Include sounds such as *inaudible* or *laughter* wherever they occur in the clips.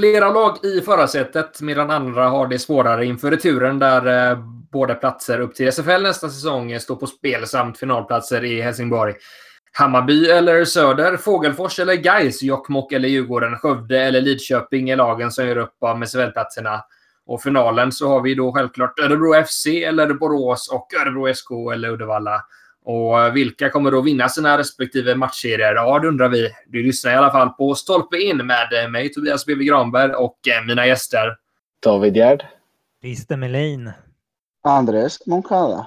Flera lag i förarsätet medan andra har det svårare inför returen där eh, båda platser upp till SFL nästa säsong står på spel samt finalplatser i Helsingborg. Hammarby eller Söder, Fågelfors eller Gais, Jokkmokk eller Djurgården, Skövde eller Lidköping är lagen som gör upp om SFL-platserna. Och finalen så har vi då självklart Örebro FC eller Borås och Örebro SK eller Uddevalla. Och vilka kommer då vinna sina respektive matchserier? Ja, det undrar vi. Du lyssnar i alla fall på Stolpe in med mig, Tobias BB Granberg, och mina gäster. David Gerd. Christer Melin. Andres Moncada.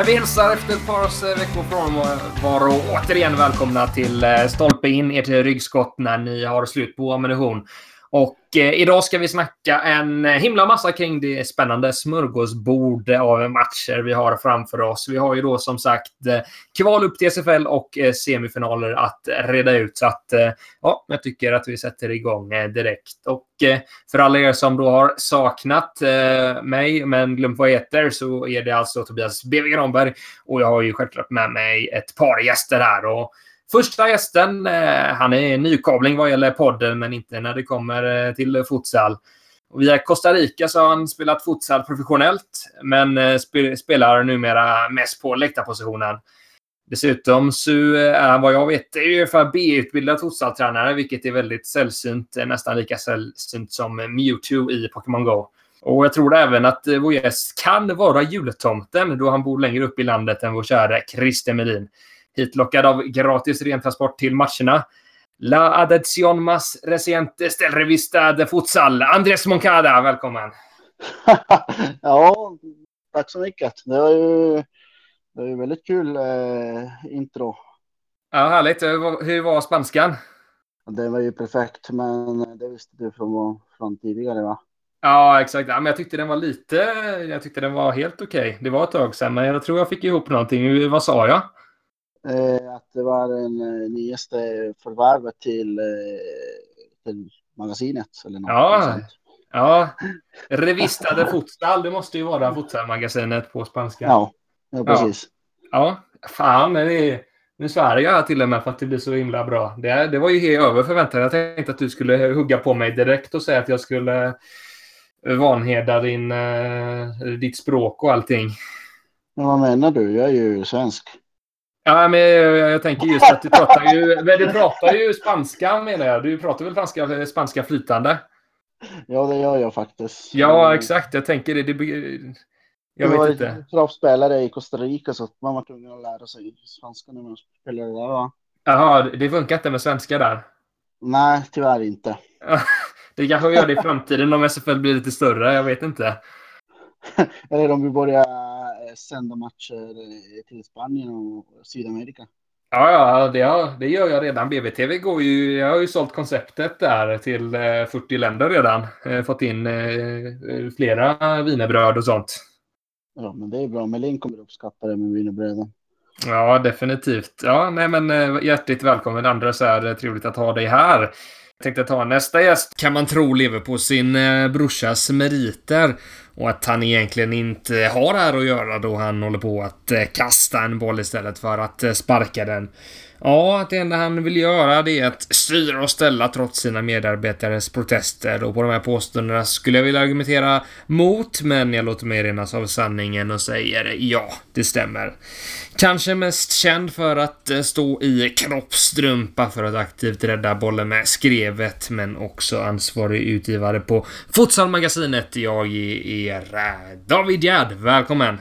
Eh, vi hälsar efter ett par veckor frånvaro. återigen välkomna till eh, Stolpe in, ert ryggskott när ni har slut på ammunition. Och eh, idag ska vi snacka en himla massa kring det spännande smörgåsbord av matcher vi har framför oss. Vi har ju då som sagt eh, kval upp till SFL och eh, semifinaler att reda ut. Så att eh, ja, jag tycker att vi sätter igång eh, direkt. Och eh, för alla er som då har saknat eh, mig men glömt vad jag heter så är det alltså Tobias B.W. Granberg. Och jag har ju självklart med mig ett par gäster här. Och Första gästen, eh, han är nykomling vad gäller podden, men inte när det kommer eh, till futsal. Och via Costa Rica så har han spelat futsal professionellt, men eh, spelar numera mest på läktarpositionen. Dessutom så är han vad jag vet ungefär B-utbildad futsaltränare, vilket är väldigt sällsynt. Nästan lika sällsynt som Mewtwo i Pokémon Go. Och jag tror även att vår gäst kan vara jultomten då han bor längre upp i landet än vår kära Christer Melin hitlockad av gratis rentransport till matcherna. La addition más reciente del revista de futsal. Andres Moncada, välkommen! *laughs* ja, tack så mycket. Det var ju, det var ju väldigt kul eh, intro. Ja, härligt. Hur var spanskan? Det var ju perfekt, men det visste du från, från tidigare, va? Ja, exakt. Ja, men jag tyckte den var lite... Jag tyckte den var helt okej. Okay. Det var ett tag sedan, men jag tror jag fick ihop någonting. Vad sa jag? Eh, att det var den eh, nyaste förvärvet till, eh, till magasinet. Eller något ja, sånt. ja. Revista de Futsal, det måste ju vara futsalmagasinet på spanska. Ja, ja precis. Ja, ja. fan. Det nu svär jag här till och med för att det blir så himla bra. Det, det var ju helt över förväntan. Jag tänkte att du skulle hugga på mig direkt och säga att jag skulle vanhedra din, ditt språk och allting. Men vad menar du? Jag är ju svensk. Ja, men jag, jag, tänker just att du pratar ju, du pratar ju spanska menar jag. Du pratar väl spanska, spanska flytande? Ja, det gör jag faktiskt. Ja, exakt. Jag tänker det. det jag, jag vet inte. proffsspelare i Costa Rica så man var tvungen att lära sig spanska när man spelade där. Va? Jaha, det funkar inte med svenska där? Nej, tyvärr inte. *laughs* det kanske gör det i framtiden om SFL blir lite större. Jag vet inte. *laughs* Eller om vi börjar sända matcher till Spanien och Sydamerika. Ja, ja det, det gör jag redan. BBTV går ju... Jag har ju sålt konceptet där till 40 eh, länder redan. Eh, fått in eh, flera vinerbröd och sånt. Ja, men det är bra. Melin kommer uppskatta det med vinerbröden. Ja, definitivt. Ja, nej, men hjärtligt välkommen Andres. Är trevligt att ha dig här. Jag tänkte ta nästa gäst. Kan man tro lever på sin brorsas meriter. Och att han egentligen inte har här att göra då han håller på att eh, kasta en boll istället för att eh, sparka den. Ja, att det enda han vill göra det är att styra och ställa trots sina medarbetares protester och på de här påståendena skulle jag vilja argumentera mot, men jag låter mig renas av sanningen och säger ja, det stämmer. Kanske mest känd för att eh, stå i kroppstrumpa för att aktivt rädda bollen med skrevet, men också ansvarig utgivare på Futsalmagasinet. Jag är er David Gerd. Välkommen!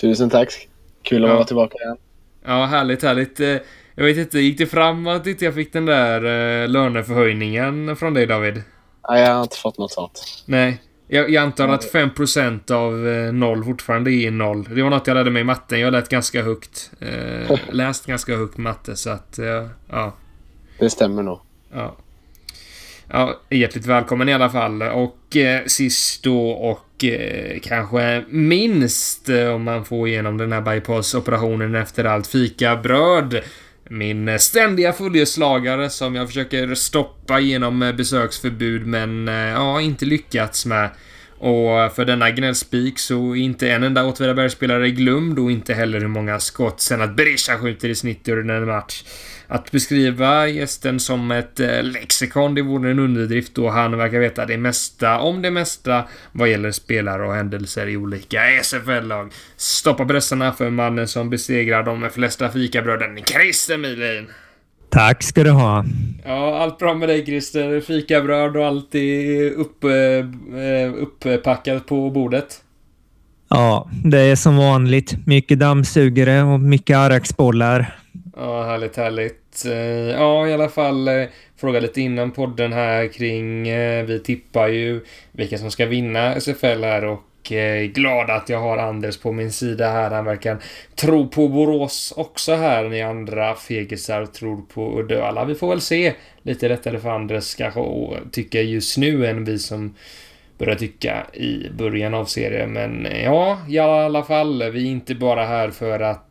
Tusen tack! Kul att ja. vara tillbaka igen. Ja, härligt, härligt. Eh, jag vet inte, gick det fram att inte jag fick den där uh, löneförhöjningen från dig David? Nej, jag har inte fått något sånt. Nej. Jag, jag antar att 5% av uh, noll fortfarande är noll. Det var något jag lärde mig i matten. Jag lät ganska högt. Uh, *laughs* läst ganska högt matte, så att... Ja. Det stämmer nog. Ja. Ja, hjärtligt välkommen i alla fall. Och eh, sist då och eh, kanske minst eh, om man får igenom den här bypass-operationen efter allt fikabröd. Min ständiga följeslagare som jag försöker stoppa genom eh, besöksförbud men eh, ja, inte lyckats med. Och för denna gnällspik så är inte en enda Åtvidabergsspelare glömd och inte heller hur många skott sen att Berisha skjuter i snitt under en match. Att beskriva gästen som ett eh, lexikon, det vore en underdrift då han verkar veta det mesta om det mesta vad gäller spelare och händelser i olika SFL-lag. Stoppa pressarna för mannen som besegrar de flesta fikabröden, Christer Milin. Tack ska du ha. Ja, allt bra med dig Christer. Fikabröd och allt är upp, eh, upppackat på bordet. Ja, det är som vanligt. Mycket dammsugare och mycket arraksbollar. Ja, härligt, härligt. Eh, ja, i alla fall eh, fråga lite innan podden här kring... Eh, vi tippar ju vilka som ska vinna SFL här och glad att jag har Anders på min sida här. Han verkar tro på Borås också här. Ni andra fegisar tror på Uddevalla. Vi får väl se. Lite lättare för Anders kanske att tycka just nu än vi som började tycka i början av serien. Men ja, i alla fall. Vi är inte bara här för att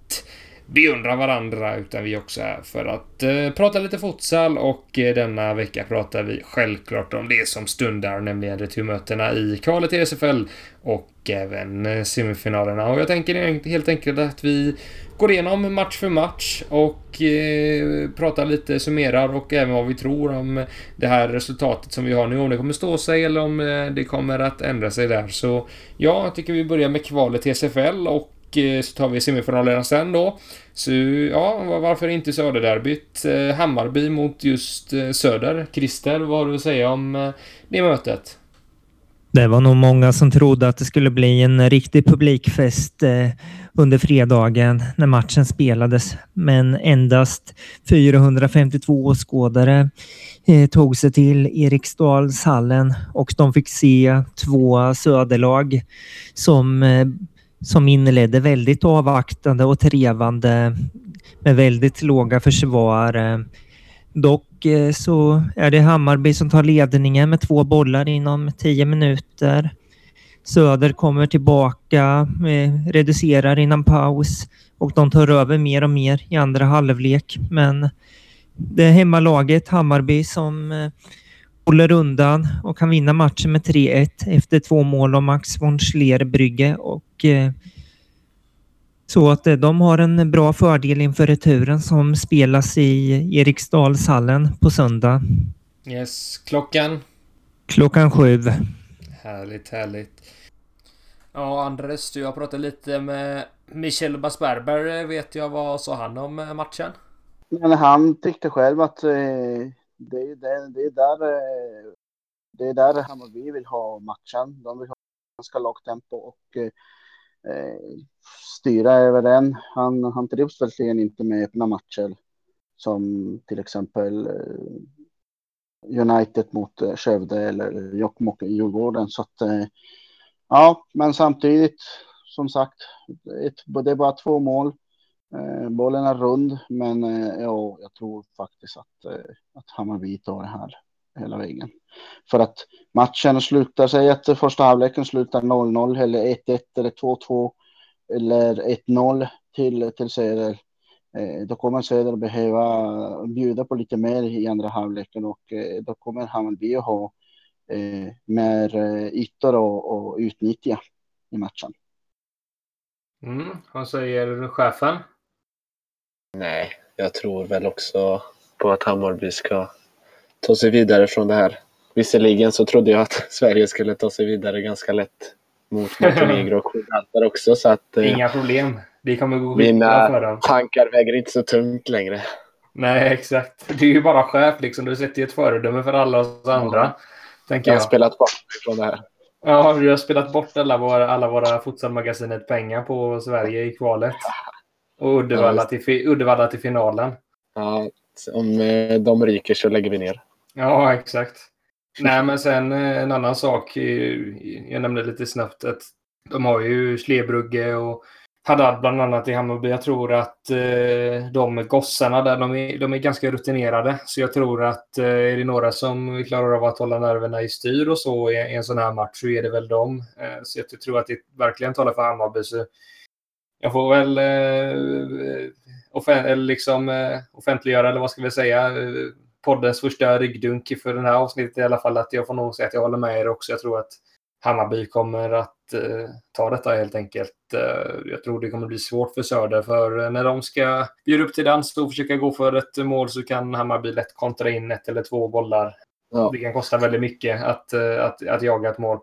beundra varandra utan vi också är för att eh, prata lite futsal och eh, denna vecka pratar vi självklart om det som stundar, nämligen returmötena i kvalet till SFL och även eh, semifinalerna. Och jag tänker helt enkelt att vi går igenom match för match och eh, pratar lite, summerar och även vad vi tror om det här resultatet som vi har nu. Om det kommer stå sig eller om eh, det kommer att ändra sig där. Så ja, jag tycker vi börjar med kvalet till SFL och Eh, så tar vi semifinalerna sen då. Så ja, varför inte Söderderbyt? Eh, Hammarby mot just eh, Söder. Christer, vad har du att säga om det mötet? Det var nog många som trodde att det skulle bli en riktig publikfest under fredagen när matchen spelades. Men endast 452 åskådare tog sig till Eriksdalshallen och de fick se två söderlag som som inledde väldigt avvaktande och trevande med väldigt låga försvar. Dock eh, så är det Hammarby som tar ledningen med två bollar inom tio minuter. Söder kommer tillbaka, eh, reducerar innan paus och de tar över mer och mer i andra halvlek. Men det är hemmalaget Hammarby som eh, håller undan och kan vinna matchen med 3-1 efter två mål av Max von Schlerbrygge och eh, så att eh, de har en bra fördel inför returen som spelas i Eriksdalshallen på söndag. Yes, klockan? Klockan sju. Härligt, härligt. Ja, Andres, du har pratat lite med Michel Basberber. Vet jag vad sa han om matchen? Men han tyckte själv att eh, det är, det, det är där eh, det är där Hammarby vill ha matchen. De vill ha ganska lågt tempo och eh, eh, styra över den. Han, han trivs verkligen inte med öppna matcher som till exempel eh, United mot eh, Skövde eller Jokkmokk i Djurgården. Så att, eh, ja, men samtidigt som sagt, ett, det är bara två mål. Eh, bollen är rund, men eh, ja, jag tror faktiskt att, eh, att Hammarby tar det här hela vägen. För att matchen slutar, sig att första halvleken slutar 0-0 eller 1-1 eller 2-2 eller 1-0 till, till Söder. Eh, då kommer Söder behöva bjuda på lite mer i andra halvleken och eh, då kommer Hammarby att ha eh, mer eh, ytor att utnyttja i matchen. Mm, vad säger chefen? Nej, jag tror väl också på att Hammarby ska ta sig vidare från det här. Visserligen så trodde jag att *laughs* Sverige skulle ta sig vidare ganska lätt mot Montenegro och Gibraltar också. Så att, eh, Inga problem. Det kommer gå Mina för dem. tankar väger inte så tungt längre. Nej, exakt. Du är ju bara chef liksom. Du sätter ju ett föredöme för alla oss andra. Ja. Tänker jag har jag. spelat bort från det här. Ja, du har spelat bort alla våra, alla våra futsalmagasinet pengar på Sverige i kvalet. Och Uddevalla, ja, till, Uddevalla till finalen. Ja, om eh, de ryker så lägger vi ner. Ja, exakt. Nej, men sen eh, en annan sak. Jag nämnde lite snabbt att de har ju Slebrugge och Haddad bland annat i Hammarby. Jag tror att eh, de gossarna där, de är, de är ganska rutinerade. Så jag tror att är det några som klarar av att hålla nerverna i styr och så i en sån här match så är det väl dem. så jag tror att det verkligen talar för Hammarby. Så jag får väl eh, offen liksom, eh, offentliggöra, eller vad ska vi säga, eh, poddens första ryggdunk för den här avsnittet i alla fall. Att jag får nog säga att jag håller med er också. Jag tror att Hammarby kommer att eh, ta detta helt enkelt. Eh, jag tror det kommer bli svårt för Söder för eh, när de ska bjuda upp till dans och försöka gå för ett mål så kan Hammarby lätt kontra in ett eller två bollar. Ja. Det kan kosta väldigt mycket att, eh, att, att jaga ett mål.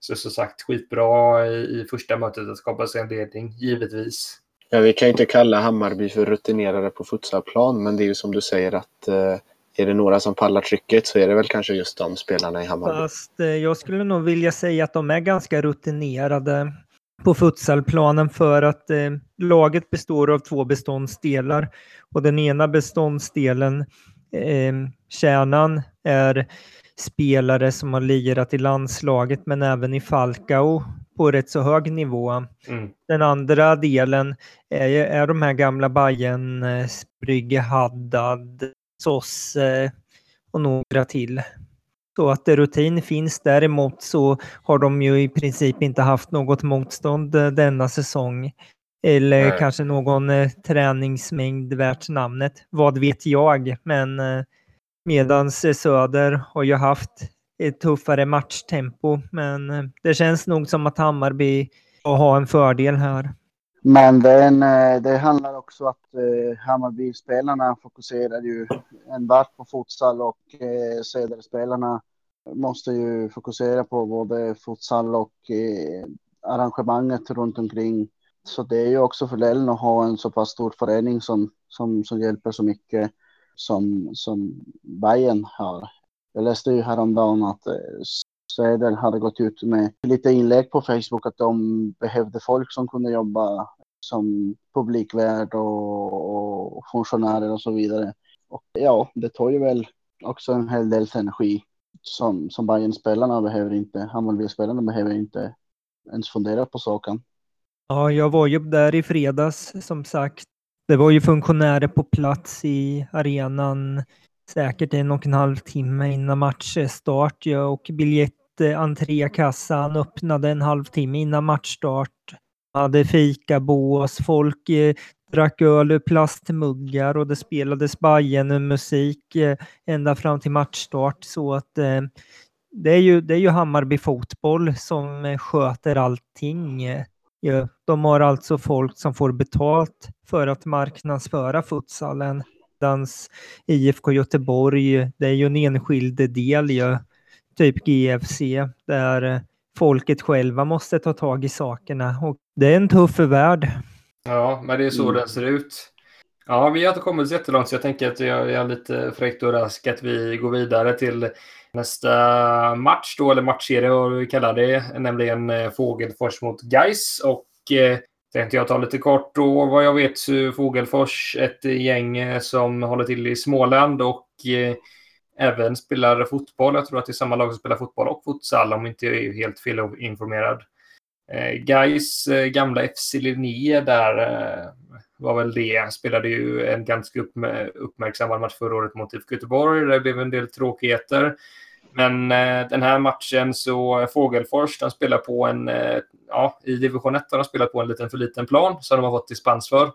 Så som sagt, skitbra i, i första mötet att skapa sig en ledning, givetvis. Ja, vi kan ju inte kalla Hammarby för rutinerade på futsalplan, men det är ju som du säger att eh, är det några som pallar trycket så är det väl kanske just de spelarna i Hammarby. Fast eh, jag skulle nog vilja säga att de är ganska rutinerade på futsalplanen för att eh, laget består av två beståndsdelar och den ena beståndsdelen, eh, kärnan, är spelare som har lirat i landslaget men även i Falcao på rätt så hög nivå. Mm. Den andra delen är, är de här gamla eh, Brygge, Haddad, Sosse och några till. Så att rutin finns. Däremot så har de ju i princip inte haft något motstånd eh, denna säsong. Eller Nej. kanske någon eh, träningsmängd värt namnet. Vad vet jag? Men Medan Söder har ju haft ett tuffare matchtempo. Men eh, det känns nog som att Hammarby har en fördel här. Men det, eh, det handlar också om att eh, Hammarby-spelarna fokuserar ju enbart på futsal och Söderspelarna måste ju fokusera på både futsal och arrangemanget runt omkring. Så det är ju också fördelen att ha en så pass stor förening som, som, som hjälper så mycket som, som Bayern har. Jag läste ju häromdagen att eh, Söder hade gått ut med lite inlägg på Facebook att de behövde folk som kunde jobba som publikvärd och, och funktionärer och så vidare. Och ja, det tar ju väl också en hel del energi som, som Bayern-spelarna behöver inte, Hammarby-spelarna behöver inte ens fundera på saken. Ja, jag var ju där i fredags som sagt. Det var ju funktionärer på plats i arenan säkert en och en halv timme innan matchstart ja, och biljett entrékassan öppnade en halvtimme innan matchstart. Hade fikabås, folk eh, drack öl ur plastmuggar och det spelades Bajen musik eh, ända fram till matchstart. Så att eh, det är ju, det är ju Hammarby fotboll som eh, sköter allting. Ja, de har alltså folk som får betalt för att marknadsföra futsalen. Dans IFK Göteborg, det är ju en enskild del, ja, typ GFC, där folket själva måste ta tag i sakerna. Och det är en tuff värld. Ja, men det är så mm. den ser ut. Ja, vi har inte kommit så jättelångt så jag tänker att jag är lite fräckt och rask att vi går vidare till nästa match då, eller matchserie vad vi kallar det, nämligen eh, Fågelfors mot Geis och eh, tänkte jag ta lite kort då. Vad jag vet så Fågelfors ett gäng eh, som håller till i Småland och eh, även spelar fotboll. Jag tror att det är samma lag som spelar fotboll och futsal om inte jag är helt felinformerad. Eh, Gais eh, gamla FC Linné där eh, var väl det. Spelade ju en ganska uppmärksammad match förra året mot IFK Göteborg. Det blev en del tråkigheter. Men eh, den här matchen så eh, Fågelfors, de spelar på en, eh, ja, i division 1 har de spelat på en liten för liten plan som de har fått dispens för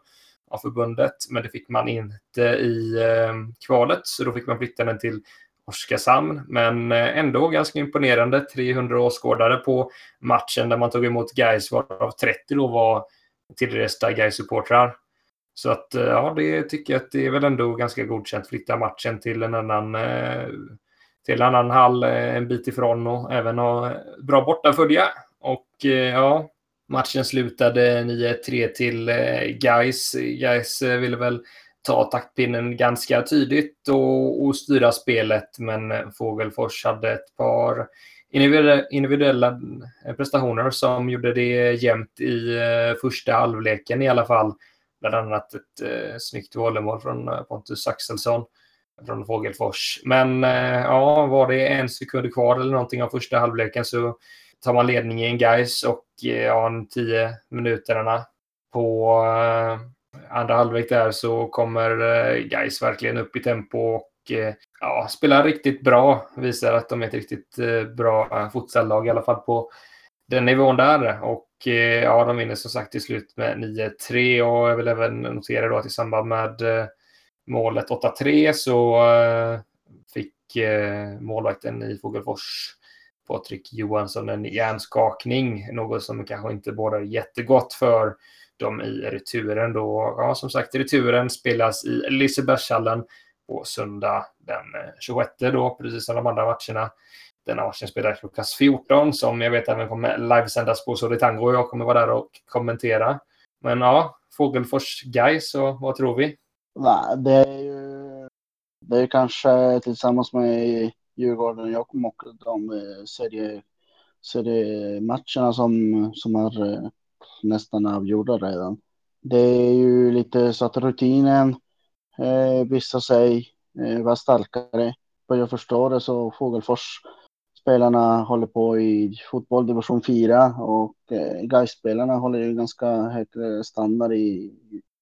av förbundet. Men det fick man inte i kvalet, så då fick man flytta den till Oskarshamn. Men eh, ändå ganska imponerande. 300 åskådare på matchen där man tog emot Gais varav 30 då var tillresta Gais-supportrar. Så att eh, ja, det tycker jag att det är väl ändå ganska godkänt. Flytta matchen till en annan, eh, till en annan hall eh, en bit ifrån och även ha bra bortafölja. Och ja, matchen slutade 9-3 till Gais. Gais ville väl ta taktpinnen ganska tydligt och, och styra spelet. Men Fågelfors hade ett par individuella prestationer som gjorde det jämnt i första halvleken i alla fall. Bland annat ett eh, snyggt volleymål från eh, Pontus Axelsson från Fågelfors. Men eh, ja, var det en sekund kvar eller någonting av första halvleken så tar man ledningen i en guys och eh, ja, en tio minuterna på eh, andra halvlek där så kommer eh, Gais verkligen upp i tempo och eh, ja, spelar riktigt bra. Visar att de är ett riktigt eh, bra eh, futsallag i alla fall på den nivån där. Och Eh, ja, de vinner som sagt till slut med 9-3 och jag vill även notera då att i samband med eh, målet 8-3 så eh, fick målvakten i Fogelfors Patrik Johansson en hjärnskakning. Något som kanske inte bådar jättegott för dem i returen. Då, ja, som sagt, returen spelas i Lisebergshallen på söndag den 26 då, precis som de andra matcherna. Denna matchen spelar klockan 14 som jag vet även kommer livesändas på Solitango. Jag kommer vara där och kommentera. Men ja, Fågelfors guys och vad tror vi? Nej, det är ju det är kanske tillsammans med Djurgården och Jokkmokk de serie, seriematcherna som, som är eh, nästan avgjorda redan. Det är ju lite så att rutinen eh, visar sig eh, vara starkare. Vad jag förstår det så Fågelfors spelarna håller på i fotboll division 4 och eh, Gais-spelarna håller ju ganska hög eh, standard i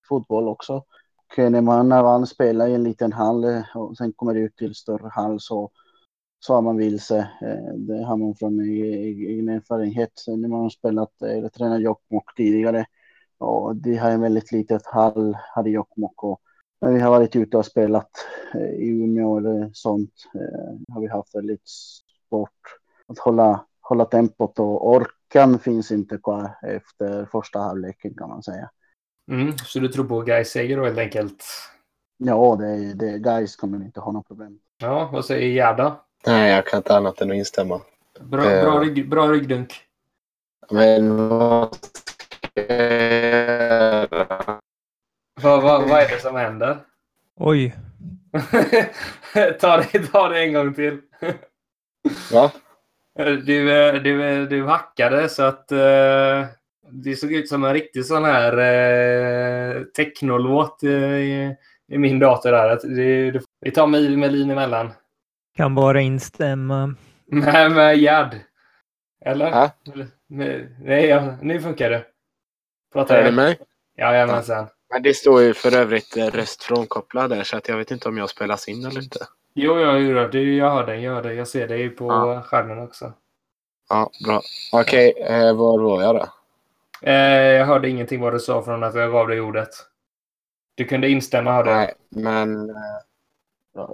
fotboll också. Och eh, när man när man spelar i en liten hall eh, och sen kommer ut till större hall så så har man vilse. Det har man från egen erfarenhet när man har spelat eller tränat Jokkmokk tidigare. Och det har en väldigt litet hall här i Jokkmokk och när vi har varit ute och spelat i Umeå eller sånt har vi haft väldigt svårt att hålla, hålla tempot och orkan finns inte kvar efter första halvleken kan man säga. Mm, så du tror på Gais seger då helt enkelt? Ja, det, det, Gais kommer inte ha några problem. Ja, vad säger Gerda? Nej, jag kan inte annat än att instämma. Bra, uh, bra, rygg, bra ryggdunk. Men vad vad, vad, vad är det som händer? Oj. *laughs* ta, det, ta det en gång till. Va? Du, eh, du, eh, du hackade så att uh, det såg ut som en riktig sån här uh, technolåt i, i min dator. Där. Det, det, vi tar med Melin emellan. Kan bara instämma. Nej, med Gerd. Eller? Ja. Nej, ja, nu funkar det. Pratar Hör du mig? Jajamensan. Men det står ju för övrigt röst frånkopplad där så att jag vet inte om jag spelas in eller inte. Jo, jag hör det. Jag hör det. Jag, hör det. jag ser det på ja. skärmen också. Ja, bra. Okej, okay, eh, var var jag då? Eh, jag hörde ingenting vad du sa från att jag gav dig ordet. Du kunde instämma, hörde jag. Nej, men... Eh...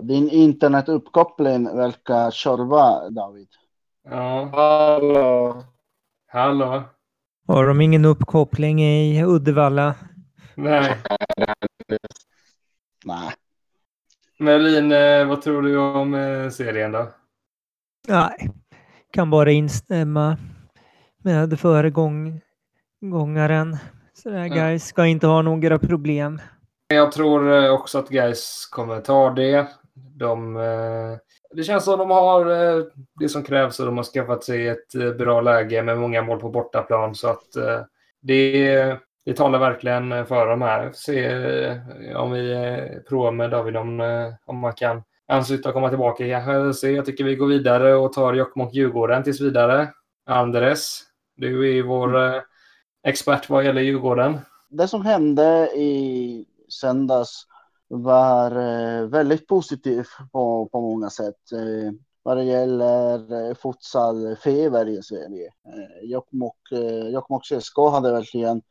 Din internetuppkoppling verkar tjorva, David. Ja. Hallå. Hallå. Har de ingen uppkoppling i Uddevalla? Nej. *laughs* Nej. Melin, eh, vad tror du om eh, serien då? Nej, kan bara instämma med föregångaren. Så där, guys ska inte ha några problem. Jag tror eh, också att guys kommer ta det. De, det känns som de har det som krävs och de har skaffat sig ett bra läge med många mål på bortaplan. Så att det, det talar verkligen för de här. Se eh, om vi eh, provar med David om, eh, om man kan ansluta och komma tillbaka. Jag, jag tycker vi går vidare och tar Jokkmokk-Djurgården tills vidare. Andres, du är vår mm. expert vad gäller Djurgården. Det som hände i söndags var väldigt positivt på, på många sätt. Vad det gäller futsal-feber i Sverige. Jokkmokk CSK hade verkligen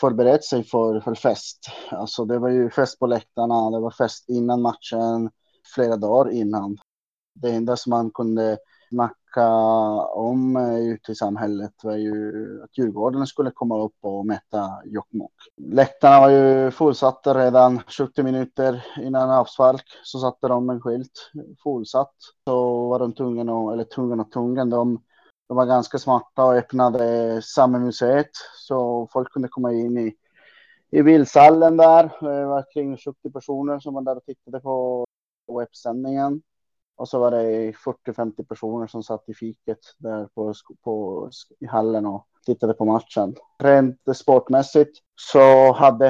förberett sig för, för fest. Alltså det var ju fest på läktarna, det var fest innan matchen, flera dagar innan. Det enda som man kunde snacka om eh, ute i samhället var ju att Djurgården skulle komma upp och mäta Jokkmokk. Läktarna var ju fullsatta redan 70 minuter innan avspark så satte de en skylt fullsatt. Så var de tvungna, eller tvungna och tvungna, de de var ganska smarta och öppnade Samemuseet så folk kunde komma in i, i bildsalen där. Det var kring 70 personer som var där och tittade på webbsändningen. Och så var det 40-50 personer som satt i fiket där på, på, i hallen och tittade på matchen. Rent sportmässigt så hade,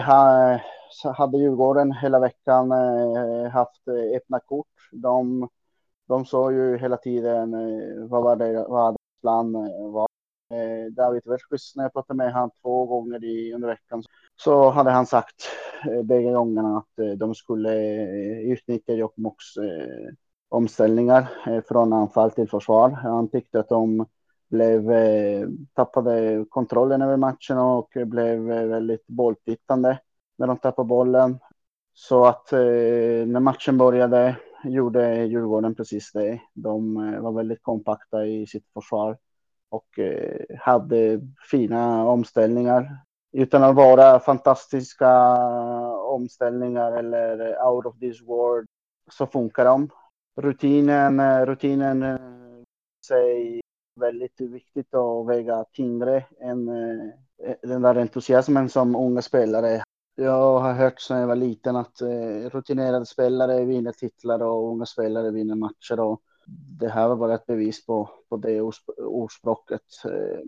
hade Djurgården hela veckan eh, haft öppna kort. De, de såg ju hela tiden eh, vad var det, vad plan eh, var. Eh, David Velskis, när jag pratade med honom två gånger i, under veckan, så hade han sagt eh, bägge gångerna att eh, de skulle eh, utnyttja Jokkmokks omställningar från anfall till försvar. Han tyckte att de blev, tappade kontrollen över matchen och blev väldigt bolltittande när de tappade bollen. Så att när matchen började gjorde Djurgården precis det. De eh, var väldigt kompakta i sitt försvar och eh, hade fina omställningar utan att vara fantastiska omställningar eller out of this world så funkar de. Rutinen, eh, rutinen sig väldigt viktigt att väga tyngre än den där entusiasmen som unga spelare. Jag har hört sedan jag var liten att eh, rutinerade spelare vinner titlar och unga spelare vinner matcher. Och det här var bara ett bevis på, på det ordspråket eh,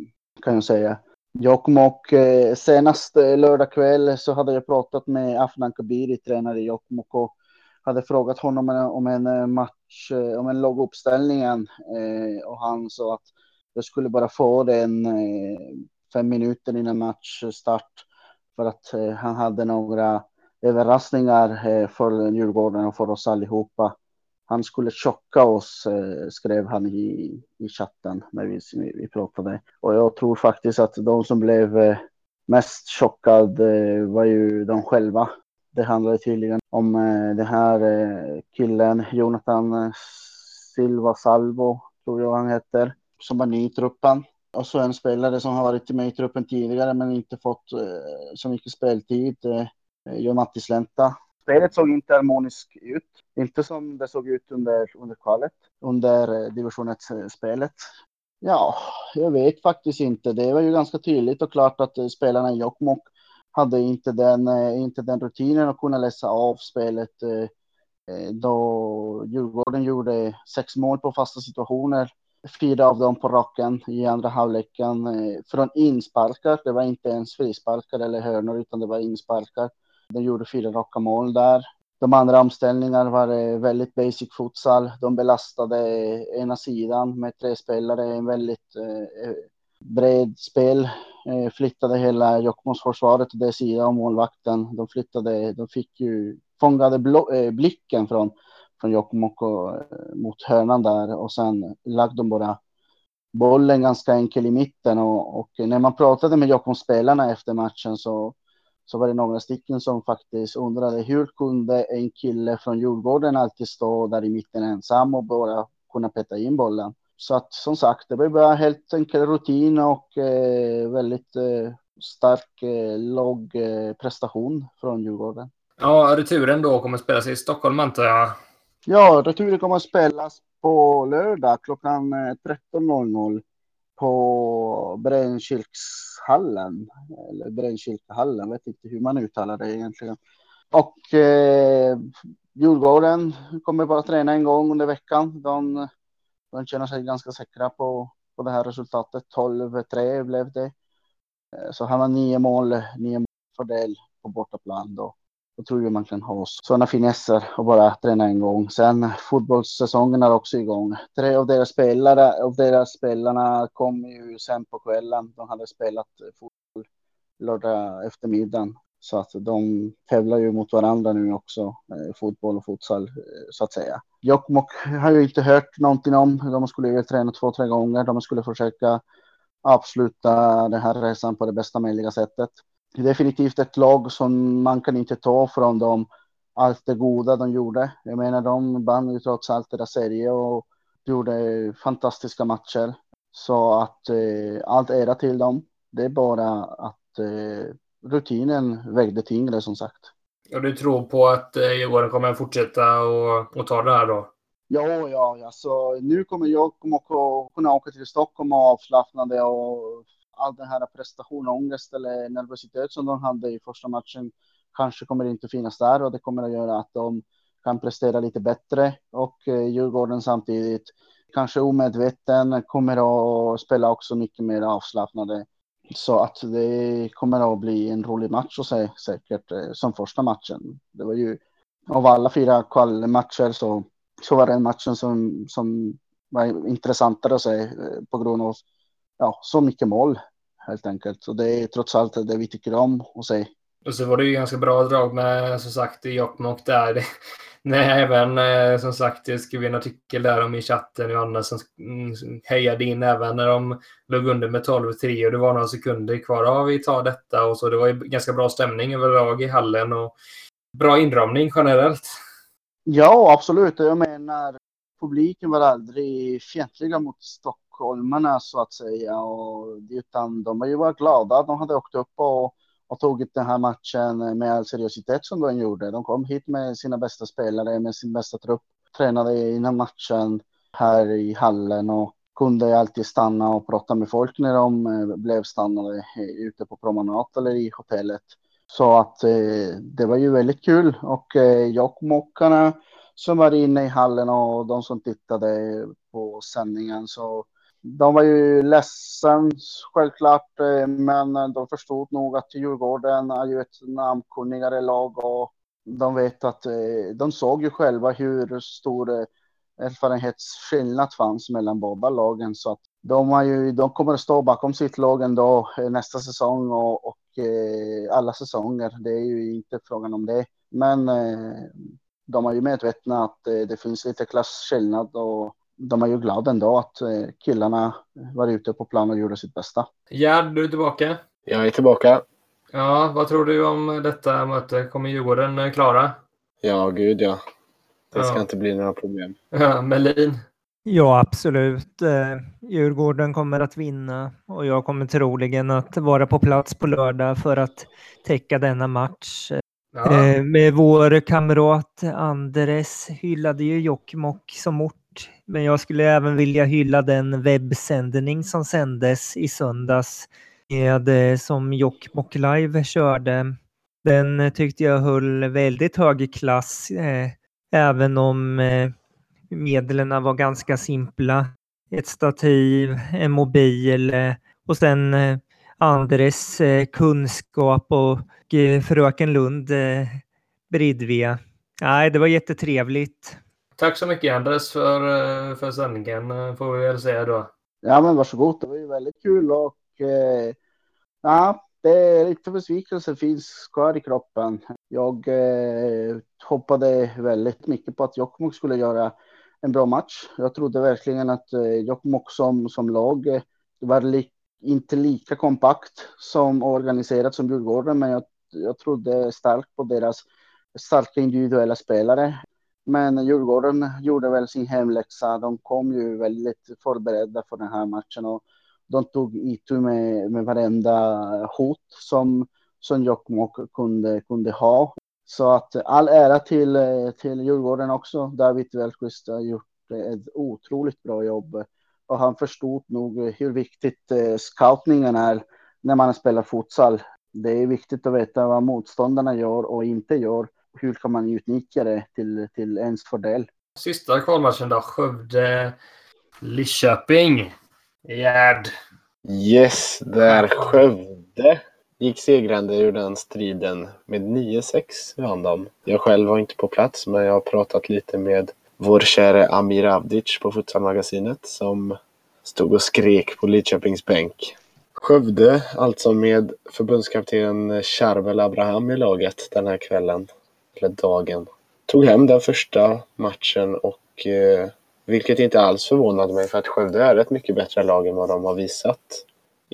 kan jag säga. Jokkmokk, eh, senast lördag kväll så hade jag pratat med Afnan Kabiri, tränare i Jokkmokk och hade frågat honom om en match, om en låguppställningen och han sa att jag skulle bara få den fem minuter innan matchstart för att eh, han hade några överraskningar eh, för Djurgården och för oss allihopa. Han skulle chocka oss, eh, skrev han i, i chatten när vi, vi pratade. Och jag tror faktiskt att de som blev mest chockade var ju de själva. Det handlade tydligen om den här killen, Jonathan Silva Salvo, tror jag han heter, som var ny i truppen. Och så en spelare som har varit med i truppen tidigare men inte fått eh, så mycket speltid, eh, Joe Mattis Lenta spelet såg inte harmoniskt ut. Inte som det såg ut under, under kvalet, under eh, division 1-spelet. Ja, jag vet faktiskt inte. Det var ju ganska tydligt och klart att spelarna i Jokkmokk hade inte den, inte den rutinen att kunna läsa av spelet. Då Djurgården gjorde sex mål på fasta situationer. Fyra av dem på raken i andra halvleken eh, från insparkar. Det var inte ens frisparkar eller hörnor utan det var insparkar. De gjorde fyra raka mål där. De andra omställningarna var eh, väldigt basic futsal. De belastade eh, ena sidan med tre spelare, en väldigt eh, bred spel. Eh, flyttade hela Jokkmokks försvaret till det sidan och målvakten. De flyttade, de fick ju, fångade blå, eh, blicken från, från Jokkmokk eh, mot hörnan där och sen lagde de bara bollen ganska enkel i mitten och, och när man pratade med Jokkmokks spelarna efter matchen så så var det några stycken som faktiskt undrade hur kunde en kille från Djurgården alltid stå där i mitten ensam och bara kunna peta in bollen. Så att som sagt, det var bara helt enkel rutin och eh, väldigt eh, stark eh, låg eh, prestation från Djurgården. Ja, returen då kommer spelas i Stockholm antar jag? Ja, returen kommer att spelas på lördag klockan eh, 13.00 på Brännkyrkshallen. Eller Brännkyrkahallen, vet inte hur man uttalar det egentligen. Och eh, Djurgården kommer bara träna en gång under veckan. De, de känner sig ganska säkra på, på det här resultatet. 12-3 blev det. Eh, så har man nio mål, nio mål fördel på bortaplan då. Då tror jag man kan ha sådana finesser och bara träna en gång. Sen fotbollssäsongen är också igång. Tre av deras spelare, av deras spelarna kom ju sen på kvällen. De hade spelat fotboll lördag eftermiddagen. Så att de tävlar ju mot varandra nu också, eh, fotboll och futsal eh, så att säga. Jokkmokk har ju inte hört någonting om. De skulle ju träna två, tre gånger. De skulle försöka avsluta den här resan på det bästa möjliga sättet definitivt ett lag som man kan inte ta från dem allt det goda de gjorde. Jag menar, de vann ju trots allt deras serie och gjorde fantastiska matcher. Så att eh, allt ära till dem. Det är bara att eh, rutinen vägde tyngre som sagt. Och du tror på att eh, Djurgården kommer att fortsätta och, och ta det här då? Ja, ja, ja. Så nu kommer jag kunna åka till Stockholm och avslappnade och all den här prestation, ångest eller nervositet som de hade i första matchen kanske kommer inte finnas där och det kommer att göra att de kan prestera lite bättre och eh, Djurgården samtidigt kanske omedveten kommer att spela också mycket mer avslappnade. Så att det kommer att bli en rolig match att se säkert eh, som första matchen. Det var ju av alla fyra kvalmatcher så, så var det en matchen som, som var intressantare att se eh, på grund av ja, så mycket mål helt enkelt. Och det är trots allt det vi tycker om att se. Och så var det ju ganska bra drag med som sagt Jokkmokk där. *laughs* Nej, även eh, som sagt, skrev en artikel där om i chatten, Johanna som mm, hejade in även när de låg under med 12-3 och det var några sekunder kvar. Ja, vi tar detta och så. Det var ju ganska bra stämning överlag i hallen och bra inramning generellt. Ja, absolut. Jag menar, publiken var aldrig fientliga mot stockholmarna så att säga. Och, utan de var ju bara glada. De hade åkt upp och, och tagit den här matchen med all seriositet som de gjorde. De kom hit med sina bästa spelare, med sin bästa trupp. Tränade innan matchen här i hallen och kunde alltid stanna och prata med folk när de eh, blev stannade ute på promenad eller i hotellet. Så att eh, det var ju väldigt kul och eh, Jokkmokkarna som var inne i hallen och de som tittade på sändningen så de var ju ledsen självklart, eh, men de förstod nog att Djurgården är ju ett namnkunnigare lag och de vet att eh, de såg ju själva hur stor eh, erfarenhetsskillnad fanns mellan båda lagen så att de, har ju, de kommer att stå bakom sitt lag ändå nästa säsong och, och alla säsonger. Det är ju inte frågan om det. Men de är ju medvetna att det finns lite klasskillnad och de är ju glada ändå att eh, killarna var ute på plan och gjorde sitt bästa. Gerd, du är tillbaka? Jag är tillbaka. Ja, vad tror du om detta möte? Kommer Djurgården eh, klara? Ja, gud ja. Det ska ja. inte bli några problem. Ja, Melin? Ja, absolut. Djurgården kommer att vinna och jag kommer troligen att vara på plats på lördag för att täcka denna match. Ja. Eh, med vår kamrat Andres hyllade ju Jokkmokk som ort. Men jag skulle även vilja hylla den webbsändning som sändes i söndags med, eh, som Jokkmokk Live körde. Den eh, tyckte jag höll väldigt hög klass, eh, även om eh, medlen var ganska simpla. Ett stativ, en mobil eh, och sen eh, Andres eh, kunskap och eh, Fröken Lund eh, bredvid. Nej, det var jättetrevligt. Tack så mycket Andres för, eh, för sändningen eh, får vi väl säga då. Ja men varsågod, det var ju väldigt kul och eh, ja, det är lite besvikelse finns kvar i kroppen. Jag eh, hoppade väldigt mycket på att Jokkmokk skulle göra en bra match. Jag trodde verkligen att eh, Jokkmokk som, som lag eh, var li inte lika kompakt som organiserat som Djurgården, men jag, jag trodde starkt på deras starka individuella spelare. Men Djurgården gjorde väl sin hemläxa. De kom ju väldigt förberedda för den här matchen och de tog itu med, med varenda hot som, som Jokkmokk kunde, kunde ha. Så att all ära till, till Djurgården också. David Wellqvist har gjort ett otroligt bra jobb och han förstod nog hur viktigt eh, scoutningen är när man spelar futsal. Det är viktigt att veta vad motståndarna gör och inte gör. Hur kan man utnyttja det till, till ens fördel? Sista kvalmatchen då, Skövde, Lidköping. Gerd. Yes, där Skövde gick segrande ur den striden med 9-6 vann de. Jag själv var inte på plats, men jag har pratat lite med vår käre Amir Avdic på Futsalmagasinet som stod och skrek på Lidköpings bänk. Skövde alltså med förbundskapten Charvel Abraham i laget den här kvällen, eller dagen. Tog hem den första matchen och eh, vilket inte alls förvånade mig för att Skövde är ett mycket bättre lag än vad de har visat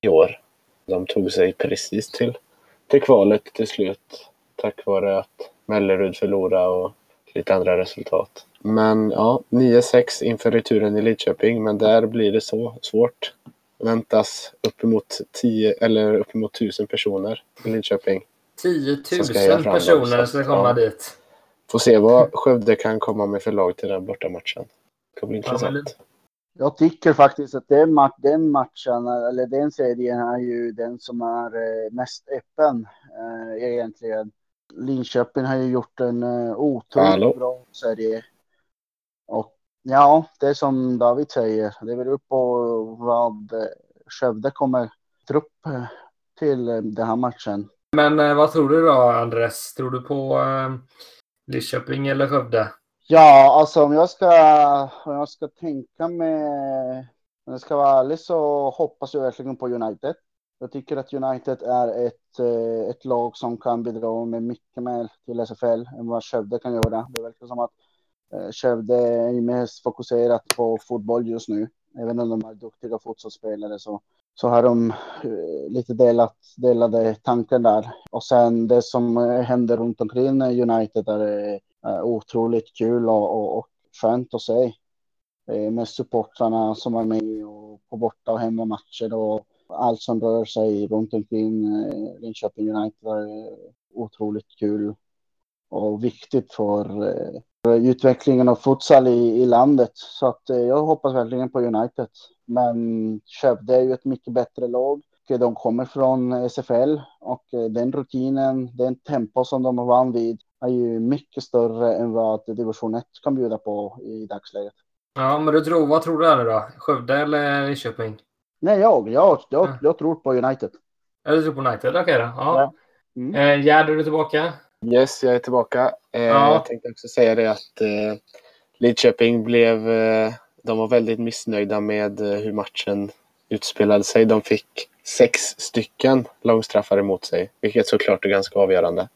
i år. De tog sig precis till, till kvalet till slut tack vare att Mellerud förlorade och lite andra resultat. Men ja, 9-6 inför returen i Lidköping, men där blir det så svårt. Väntas uppemot 10 eller uppemot 1000 personer i Lidköping. 10 000 personer ska komma ja. dit. Får se vad Skövde kan komma med för lag till den bortamatchen. Det kommer bli intressant. Jag tycker faktiskt att den, mat den matchen, eller den serien, är ju den som är eh, mest öppen äh, egentligen. Linköping har ju gjort en uh, otroligt bra serie. Och ja, det som David säger, det beror på vad eh, Skövde kommer trupp eh, till den här matchen. Men eh, vad tror du då, Andres? Tror du på eh, Lidköping eller Skövde? Ja, alltså om jag ska, om jag ska tänka mig, om jag ska vara ärlig så hoppas jag verkligen på United. Jag tycker att United är ett, eh, ett lag som kan bidra med mycket mer till SFL än vad Skövde kan göra. Det verkar som att eh, Skövde är mest fokuserat på fotboll just nu. Även om de är duktiga fotbollsspelare så, så har de eh, lite delat, delade tankar där. Och sen det som eh, händer runt omkring United är eh, otroligt kul och, och, och skönt att se. Med supportrarna som är med och på borta och hemmamatcher och allt som rör sig runt omkring Linköping United är otroligt kul och viktigt för utvecklingen av futsal i, i landet. Så att jag hoppas verkligen på United. Men Skövde är ju ett mycket bättre lag. De kommer från SFL och den rutinen, den tempo som de har van vid är ju mycket större än vad division 1 kan bjuda på i dagsläget. Ja, men du tror, vad tror du är det då? Skövde eller Linköping? Nej, jag, jag, jag, jag tror på United. Ja, du tror på United? Okej okay då. Ja. Ja. Mm. Eh, Gerd, är du tillbaka? Yes, jag är tillbaka. Eh, Ja. Jag tänkte också säga det att eh, Lidköping blev... Eh, de var väldigt missnöjda med eh, hur matchen utspelade sig. De fick sex stycken långstraffar emot sig, vilket såklart är ganska avgörande.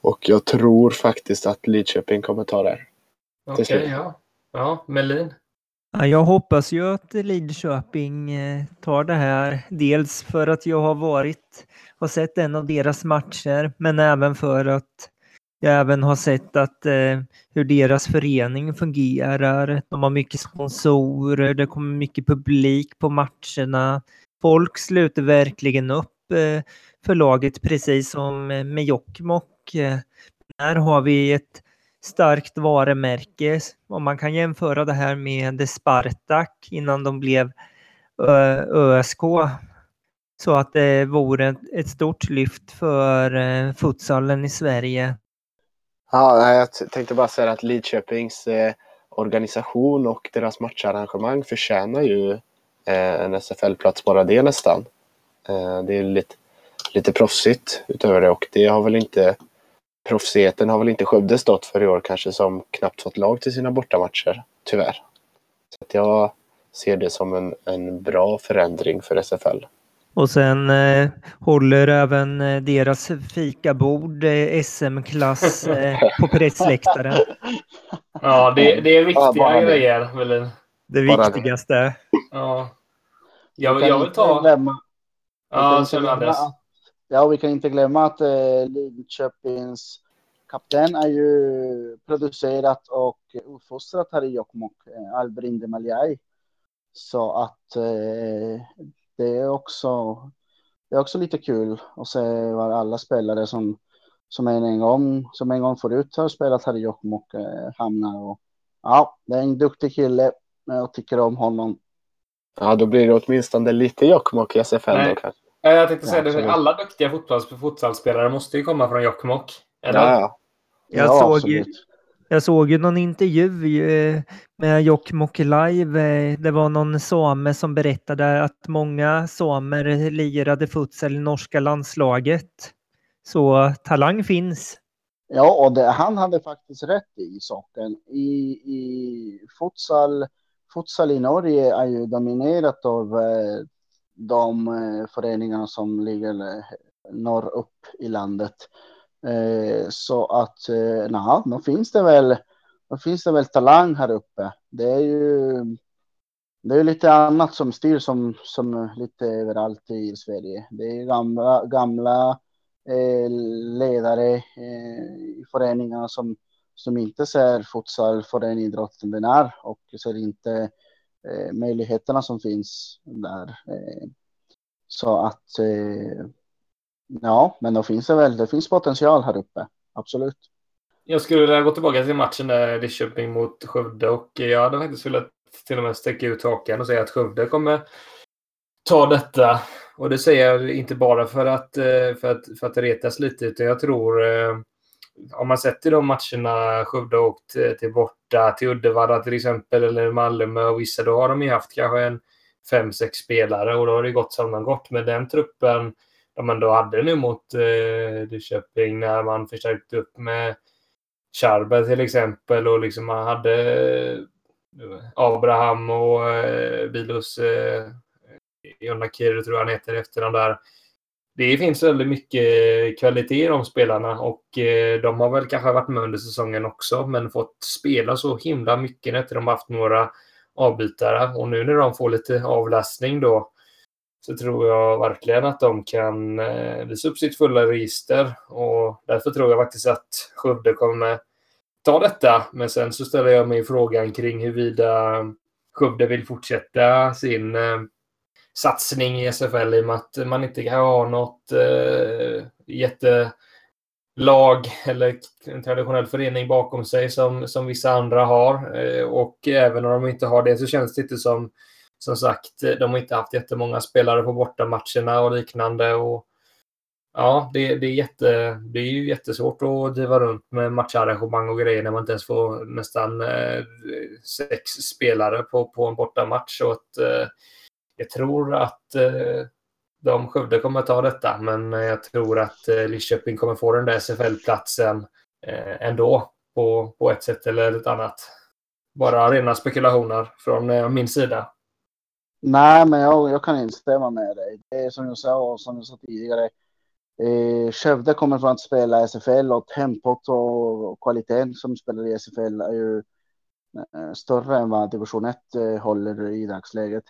Och jag tror faktiskt att Lidköping kommer ta det. Okej, slut. ja. Ja, Melin? Ja, jag hoppas ju att Lidköping eh, tar det här. Dels för att jag har varit och sett en av deras matcher, men även för att jag även har sett att eh, hur deras förening fungerar. De har mycket sponsorer, det kommer mycket publik på matcherna. Folk sluter verkligen upp eh, för laget precis som eh, med Jokkmokk. Eh, Här har vi ett starkt varumärke. Om man kan jämföra det här med Spartak innan de blev eh, ÖSK. Så att det vore ett, stort lyft för eh, futsalen i Sverige. Ja, jag tänkte bara säga att Lidköpings eh, organisation och deras matcharrangemang förtjänar ju en SFL-plats bara det nästan. Det är lite, lite proffsigt utöver det och det har väl inte proffsigheten har väl inte Skövde stått för i år kanske som knappt fått lag till sina bortamatcher, tyvärr. Så att jag ser det som en, en bra förändring för SFL. Och sen eh, håller även eh, deras fikabord eh, SM-klass eh, på pressläktaren. *laughs* Ja, det, det är viktiga Ja, grejer, Melin. Det Bara det. viktigaste. Ja. Jag, jag vill ta... kan Ja, inte kör glömma Anders. att- Ja, vi kan inte glömma att eh, Lidköpings kapten är ju producerat och uppfostrat här i Jokkmokk, eh, Albrinde Maljaj. Så att eh, det är också det är också lite kul att se vad alla spelare som som en gång som en gång förut har spelat här i Jokkmokk eh, hamnar och ja, det är en duktig kille. Jag tycker om honom. Ja, då blir det åtminstone lite Jokkmokk i SFL Nej. då kanske. Ja, Jag tänkte säga det, absolut. alla duktiga fotbolls, futsalspelare måste ju komma från Jokkmokk. Eller? Ja, ja. Jag ja, såg absolut. ju- Jag såg ju någon intervju eh, med Jokkmokk Live. eh, Det var någon same som berättade att många samer lirade futsal i norska landslaget. Så talang finns. Ja, och det, han hade faktiskt rätt i saken. I, i futsal, futsal i Norge är ju dominerat av eh, de eh, föreningarna som ligger eh, norr upp i landet. Eh, så att, nej, då finns det väl, då finns det väl talang här uppe. Det är ju, det är lite annat som styr som, som lite överallt i Sverige. Det är gamla, gamla eh, ledare eh, i föreningarna som, som inte ser futsal för den idrotten den är och ser inte eh, möjligheterna som finns där. Eh, så att eh, ja, men då finns det väl, det finns potential här uppe, absolut. Jag skulle vilja gå tillbaka till matchen där Lidköping mot Skövde och jag hade faktiskt velat till och med sträcka ut hakan och säga att Skövde kommer ta detta. Och det säger jag inte bara för att, eh, för att, för att retas lite, utan jag tror eh, om man sätter de matcherna Skövde har åkt eh, till borta, till Uddevalla till exempel, eller Malmö och vissa, då har de ju haft kanske en fem, sex spelare och då har det gått som de gått. Men den truppen de ändå hade nu mot eh, Lidköping när man förstärkte upp med Charber till exempel och liksom man hade eh, Abraham och eh, Bilus eh, Jonna Kiru tror jag han heter efter den där. Det finns väldigt mycket kvalitet i de spelarna och eh, de har väl kanske varit med under säsongen också men fått spela så himla mycket när de har haft några avbytare och nu när de får lite avlastning då så tror jag verkligen att de kan eh, visa upp sitt fulla register och därför tror jag faktiskt att Skövde kommer ta detta. Men sen så ställer jag mig frågan kring huruvida Skövde vill fortsätta sin eh, satsning i SFL i och med att man inte kan ha något eh, jättelag eller en traditionell förening bakom sig som, som vissa andra har. Eh, och även om de inte har det så känns det inte som som sagt, de har inte haft jättemånga spelare på bortamatcherna och liknande. Och, ja, det, det, är jätte, det är ju jättesvårt att driva runt med matcharrangemang och grejer när man inte ens får nästan eh, sex spelare på, på en bortamatch. Och att, eh, jag tror att eh, de Skövde kommer ta detta, men jag tror att eh, Lidköping kommer få den där SFL-platsen eh, ändå på, på ett sätt eller ett annat. Bara rena spekulationer från eh, min sida. Nej, men jag, jag kan instämma med dig. Det är som jag sa och som jag sa tidigare. Eh, Skövde kommer från att spela SFL och tempot och, och kvaliteten som spelar i SFL är ju eh, större än vad division 1 eh, håller i dagsläget.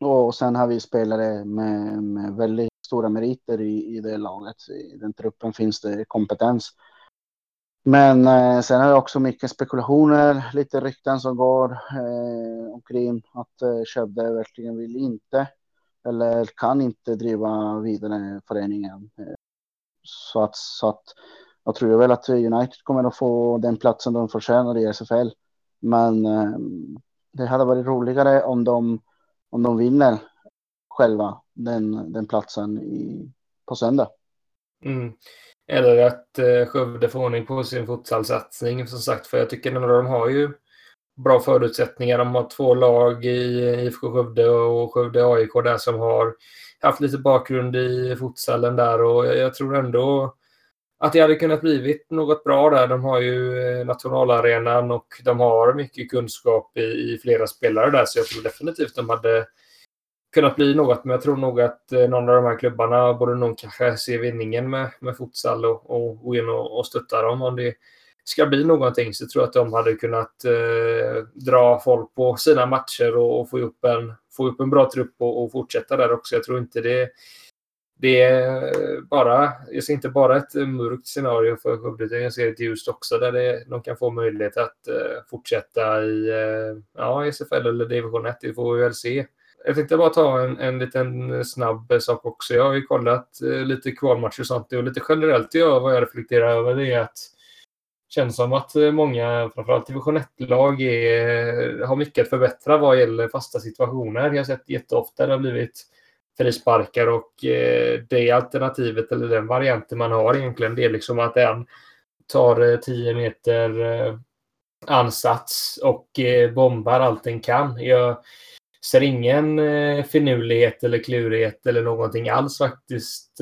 Och sen har vi spelare med, med väldigt stora meriter i, i det laget. I den truppen finns det kompetens. Men eh, sen har jag också mycket spekulationer, lite rykten som går eh, omkring att eh, Skövde verkligen vill inte eller kan inte driva vidare föreningen. Eh, så att, så att jag tror väl att United kommer att få den platsen de förtjänar i SFL. Men eh, det hade varit roligare om de, om de vinner själva den, den platsen i, på söndag. Mm. Eller att eh, Skövde får ordning på sin futsalsatsning som sagt. För jag tycker att de har ju bra förutsättningar. De har två lag i IFK Skövde och Skövde AIK där som har haft lite bakgrund i futsalen där och jag, jag tror ändå att det hade kunnat blivit något bra där. De har ju eh, nationalarenan och de har mycket kunskap i, i flera spelare där så jag tror definitivt de hade kunnat bli något, men jag tror nog att eh, någon av de här klubbarna borde nog kanske se vinningen med, med futsal och, och gå in och, och stötta dem. Om det ska bli någonting så tror jag att de hade kunnat eh, dra folk på sina matcher och, och, få, upp en, få upp en bra trupp och, och fortsätta där också. Jag tror inte det det är bara, jag ser inte bara ett mörkt scenario för Skövde, utan jag ser ett ljust också där det, de kan få möjlighet att uh, fortsätta i uh, ja, SFL eller division 1. Det får vi väl se. Jag tänkte bara ta en, en liten snabb sak också. Jag har ju kollat eh, lite kvalmatcher och sånt och lite generellt jag, vad jag reflekterar över det är att det känns som att många, framförallt division 1-lag, har mycket att förbättra vad gäller fasta situationer. Jag har sett jätteofta det har blivit frisparkar och eh, det alternativet eller den varianten man har egentligen det är liksom att en tar eh, 10 meter eh, ansats och eh, bombar allt den kan. Jag, ser ingen finurlighet eller klurighet eller någonting alls faktiskt.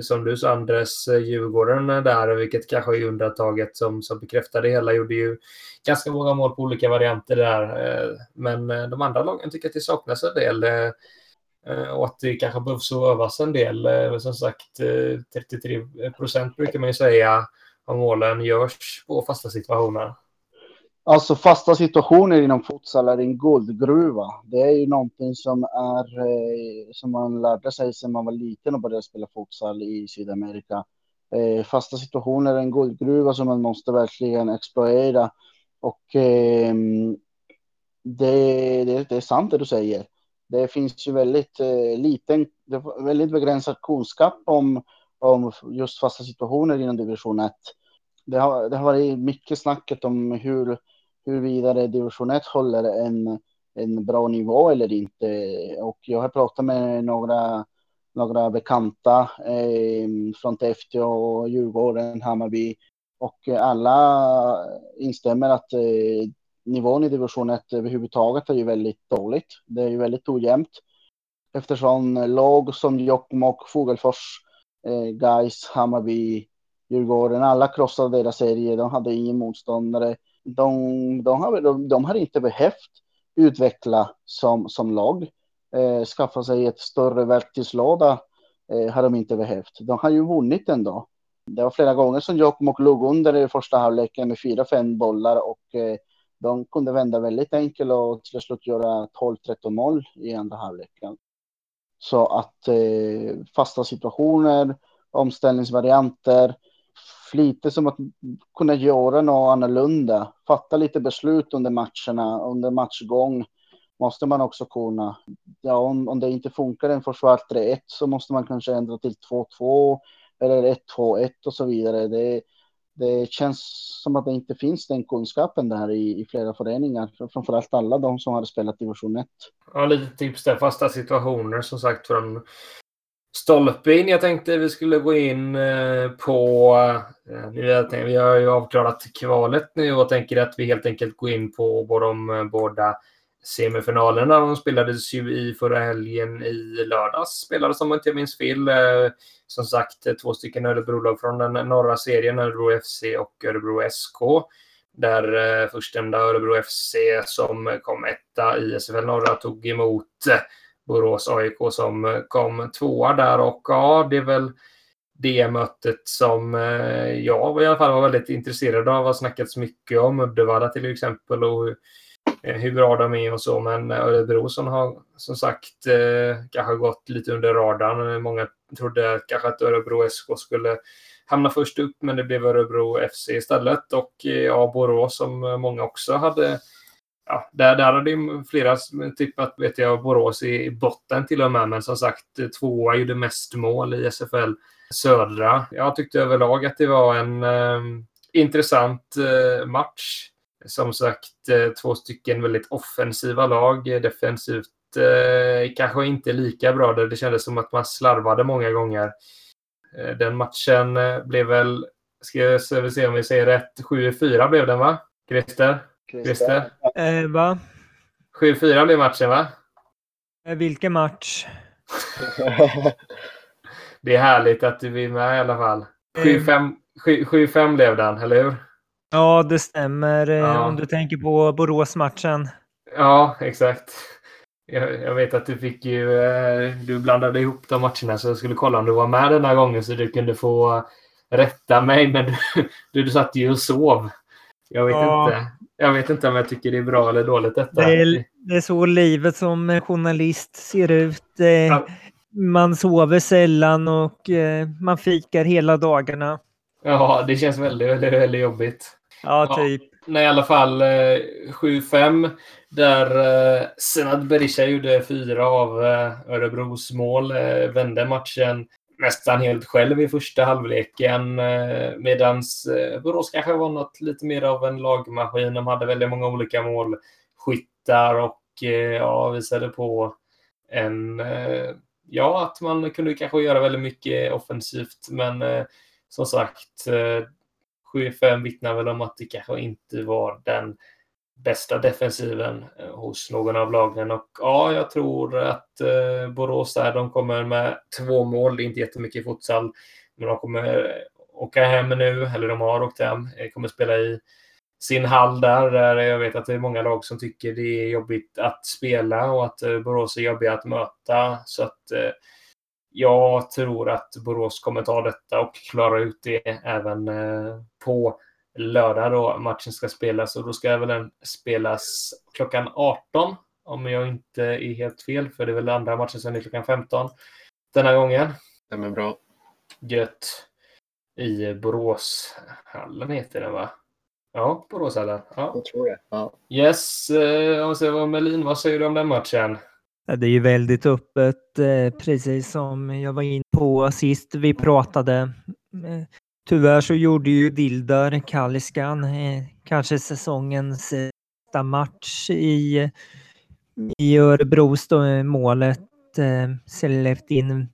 Som du sa Andres, Djurgården där, vilket kanske är undantaget som, som bekräftar det hela, gjorde ju ganska många mål på olika varianter där. Men de andra lagen tycker att det saknas en del. Eh, och att det kanske behövs övas en del. Eh, som sagt, eh, 33 procent brukar man ju säga av målen görs på fasta situationer. Alltså fasta situationer inom futsal är en guldgruva. Det är ju någonting som är som man lärde sig sedan man var liten och började spela futsal i Sydamerika. Fasta situationer är en guldgruva som man måste verkligen exploatera och ehm, det, det, det, är sant det du säger. Det finns ju väldigt eh, liten, väldigt begränsad kunskap om, om just fasta situationer inom division 1. Det har, det har varit mycket snacket om hur huruvida division 1 håller en, en bra nivå eller inte. Och jag har pratat med några, några bekanta eh, från Täfteå och Djurgården, Hammarby och alla instämmer att eh, nivån i division 1 överhuvudtaget är ju väldigt dåligt. Det är ju väldigt ojämnt eftersom lag som Jokkmokk, Fogelfors, eh, Gais, Hammarby, Djurgården, alla krossade deras serier. De hade ingen motståndare de, de, har, de, de har inte behövt utveckla som, som lag. Eh, skaffa sig ett större verktygslåda eh, har de inte behövt. De har ju vunnit ändå. Det var flera gånger som Jokkmokk låg under i första halvleken med fyra, fem bollar och eh, de kunde vända väldigt enkelt och till slut göra 12-13 mål i andra halvleken. Så att eh, fasta situationer, omställningsvarianter, lite som att kunna göra något annorlunda. Fatta lite beslut under matcherna, under matchgång måste man också kunna. Ja, om, om det inte funkar en försvar 3-1 så måste man kanske ändra till 2-2 eller 1-2-1 och så vidare. Det, det känns som att det inte finns den kunskapen där i, i flera föreningar, framförallt alla de som har spelat division 1. Ja, lite tips där. Fasta situationer som sagt från stolpe in. Jag tänkte vi skulle gå in eh, på... Eh, vi har ju avklarat kvalet nu och tänker att vi helt enkelt går in på de eh, båda semifinalerna. De spelades ju i förra helgen i lördags. Spelades om jag inte minns fel. Eh, som sagt, två stycken Örebrolag från den norra serien, Örebro FC och Örebro SK. Där eh, förstnämnda Örebro FC som kom etta i SFL norra tog emot Borås AIK som kom tvåa där och ja, det är väl det mötet som eh, jag i alla fall var väldigt intresserad av. Det har snackats mycket om Uddevalla till exempel och Eh, hur, bra de är och så. Men Örebro som har som sagt eh, kanske gått lite under radarn. Många trodde kanske att Örebro SK skulle hamna först upp, men det blev Örebro FC istället. Och eh, ja, Borås som många också hade ja, där, där hade ju flera tippat, vet jag, Borås i botten till och med. Men som sagt, eh, tvåa gjorde mest mål i SFL Södra. Jag tyckte överlag att det var en eh, intressant eh, match. Som sagt, eh, två stycken väldigt offensiva lag. Defensivt eh, kanske inte lika bra. Där det kändes som att man slarvade många gånger. Eh, den matchen blev väl, ska vi se om vi säger rätt, 7-4 blev den va? Christer? Christer? Eh, va? 7-4 blev matchen, va? Eh, vilken match? *laughs* det är härligt att du är med i alla fall. 7-5 eh. blev den, eller hur? Ja, det stämmer. Eh, ja. Om du tänker på Borås-matchen. Ja, exakt. Jag, jag, vet att du fick ju... Eh, du blandade ihop de matcherna så jag skulle kolla om du var med den här gången så du kunde få rätta mig. Men *laughs* du, du satt ju och sov. Jag vet ja. inte. Jag vet inte om jag tycker det är bra eller dåligt detta. Det är, det är så livet som journalist ser ut. Ja. Man sover sällan och eh, man fikar hela dagarna. Ja, det känns väldigt, väldigt, väldigt jobbigt. Ja, typ. Ja, nej, i alla fall 7-5 eh, där eh, Senad Berisha gjorde fyra av Örebros mål. Vände matchen nästan helt själv i första halvleken. Eh, Medan eh, Borås kanske var något lite mer av en lagmaskin. De hade väldigt många olika målskyttar och eh, ja, visade på en... Ja, att man kunde kanske göra väldigt mycket offensivt. Men som sagt, eh, 7-5 vittnar väl om att det kanske inte var den bästa defensiven eh, hos någon av lagen. Och ja, jag tror att eh, Borås där, de kommer med två mål. Det är inte jättemycket futsal, men de kommer åka hem nu, eller de har åkt hem, kommer spela i sin hall där, där jag vet att det är många lag som tycker det är jobbigt att spela och att Borås är jobbiga att möta. Så att jag tror att Borås kommer ta detta och klara ut det även på lördag då matchen ska spelas och då ska väl den spelas klockan 18 om jag inte är helt fel för det är väl andra matchen som är klockan 15 denna gången. Det är bra. Gött. I Boråshallen heter det va? Ja, Boråshallen. Ja. Jag tror det. Ja. Yes, eh, och så Melin, vad säger du om den matchen? Det är ju väldigt öppet, eh, precis som jag var inne på sist vi pratade. Eh, tyvärr så gjorde ju Dildar Kalliskan eh, kanske säsongens sista match i, i Örebros målet. Eh, släppt in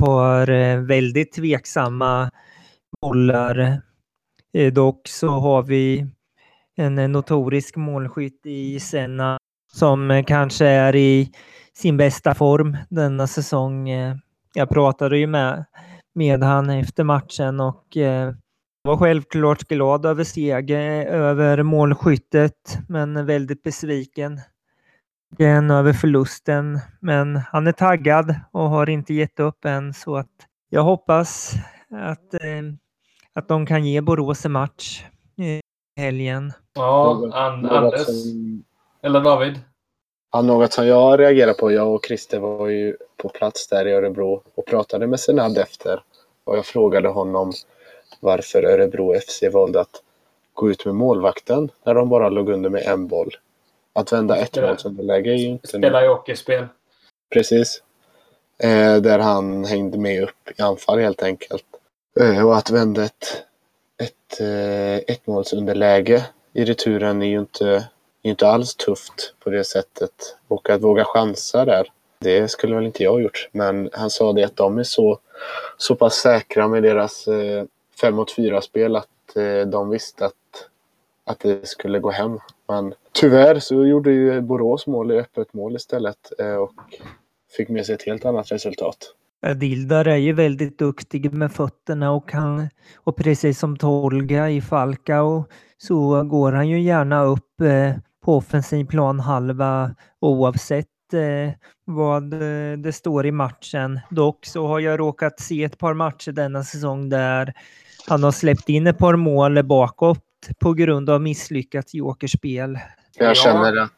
par väldigt tveksamma bollar. Dock så har vi en notorisk målskytt i Senna som kanske är i sin bästa form denna säsong. Eh, jag pratade ju med med han efter matchen och eh, var självklart glad över seger, över målskyttet, men väldigt besviken över förlusten. Men han är taggad och har inte gett upp än så att jag hoppas att, eh, att de kan ge Borås en match i helgen. Ja, An Anders. Eller David? Ja, något som jag reagerar på, jag och Christer var ju på plats där i Örebro och pratade med Senad efter. Och jag frågade honom varför Örebro FC valde att gå ut med målvakten när de bara låg under med en boll. Att vända ett målsunderläge är ju inte... Spela jokerspel. Precis. Eh, där han hängde med upp i anfall helt enkelt. Eh, och att vända ett, ett eh, ettmålsunderläge i returen är ju inte, inte alls tufft på det sättet. Och att våga chansa där, det skulle väl inte jag ha gjort. Men han sa det att de är så, så pass säkra med deras eh, 5 mot 4-spel att eh, de visste att, att det skulle gå hem. Men tyvärr så gjorde ju Borås mål i öppet mål istället. Eh, och fick med sig ett helt annat resultat. Eh, Dildar är ju väldigt duktig med fötterna och, han, och precis som Tolga i Falcao så går han ju gärna upp eh, på offensiv planhalva oavsett eh, vad eh, det står i matchen. Dock så har jag råkat se ett par matcher denna säsong där han har släppt in ett par mål bakåt på grund av misslyckat jokerspel. Jag Ja. känner att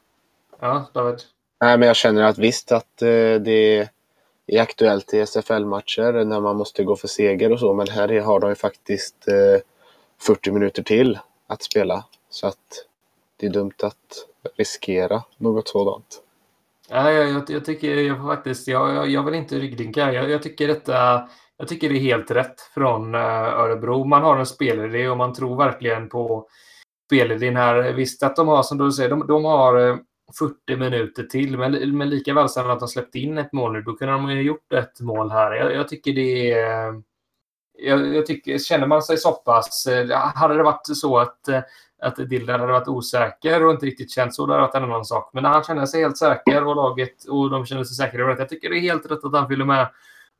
Ja, David. Nej, men jag känner att visst att eh, det är aktuellt i SFL-matcher när man måste gå för seger och så, men här har de ju faktiskt eh, 40 minuter till att spela. Så att det är dumt att riskera något sådant. Ja, jag, jag, jag tycker jag faktiskt, jag, jag, jag vill inte ryggdinka. Jag, jag tycker detta, eh, jag tycker det är helt rätt från eh, Örebro. Man har en spelidé och man tror verkligen på spelidén här. Visst att de har, som du säger, de, de har eh, 40 minuter till, men, men lika väl som att de släppte in ett mål nu, då kunde de ju ha gjort ett mål här. Jag, jag tycker det är... Jag, jag tycker, känner man sig så pass... Hade det varit så att, eh, att Dildar hade varit osäker och inte riktigt känt så, det hade varit en annan sak. Men när han känner sig helt säker och laget och de känner sig säkra över det. Jag tycker det är helt rätt att han fyller med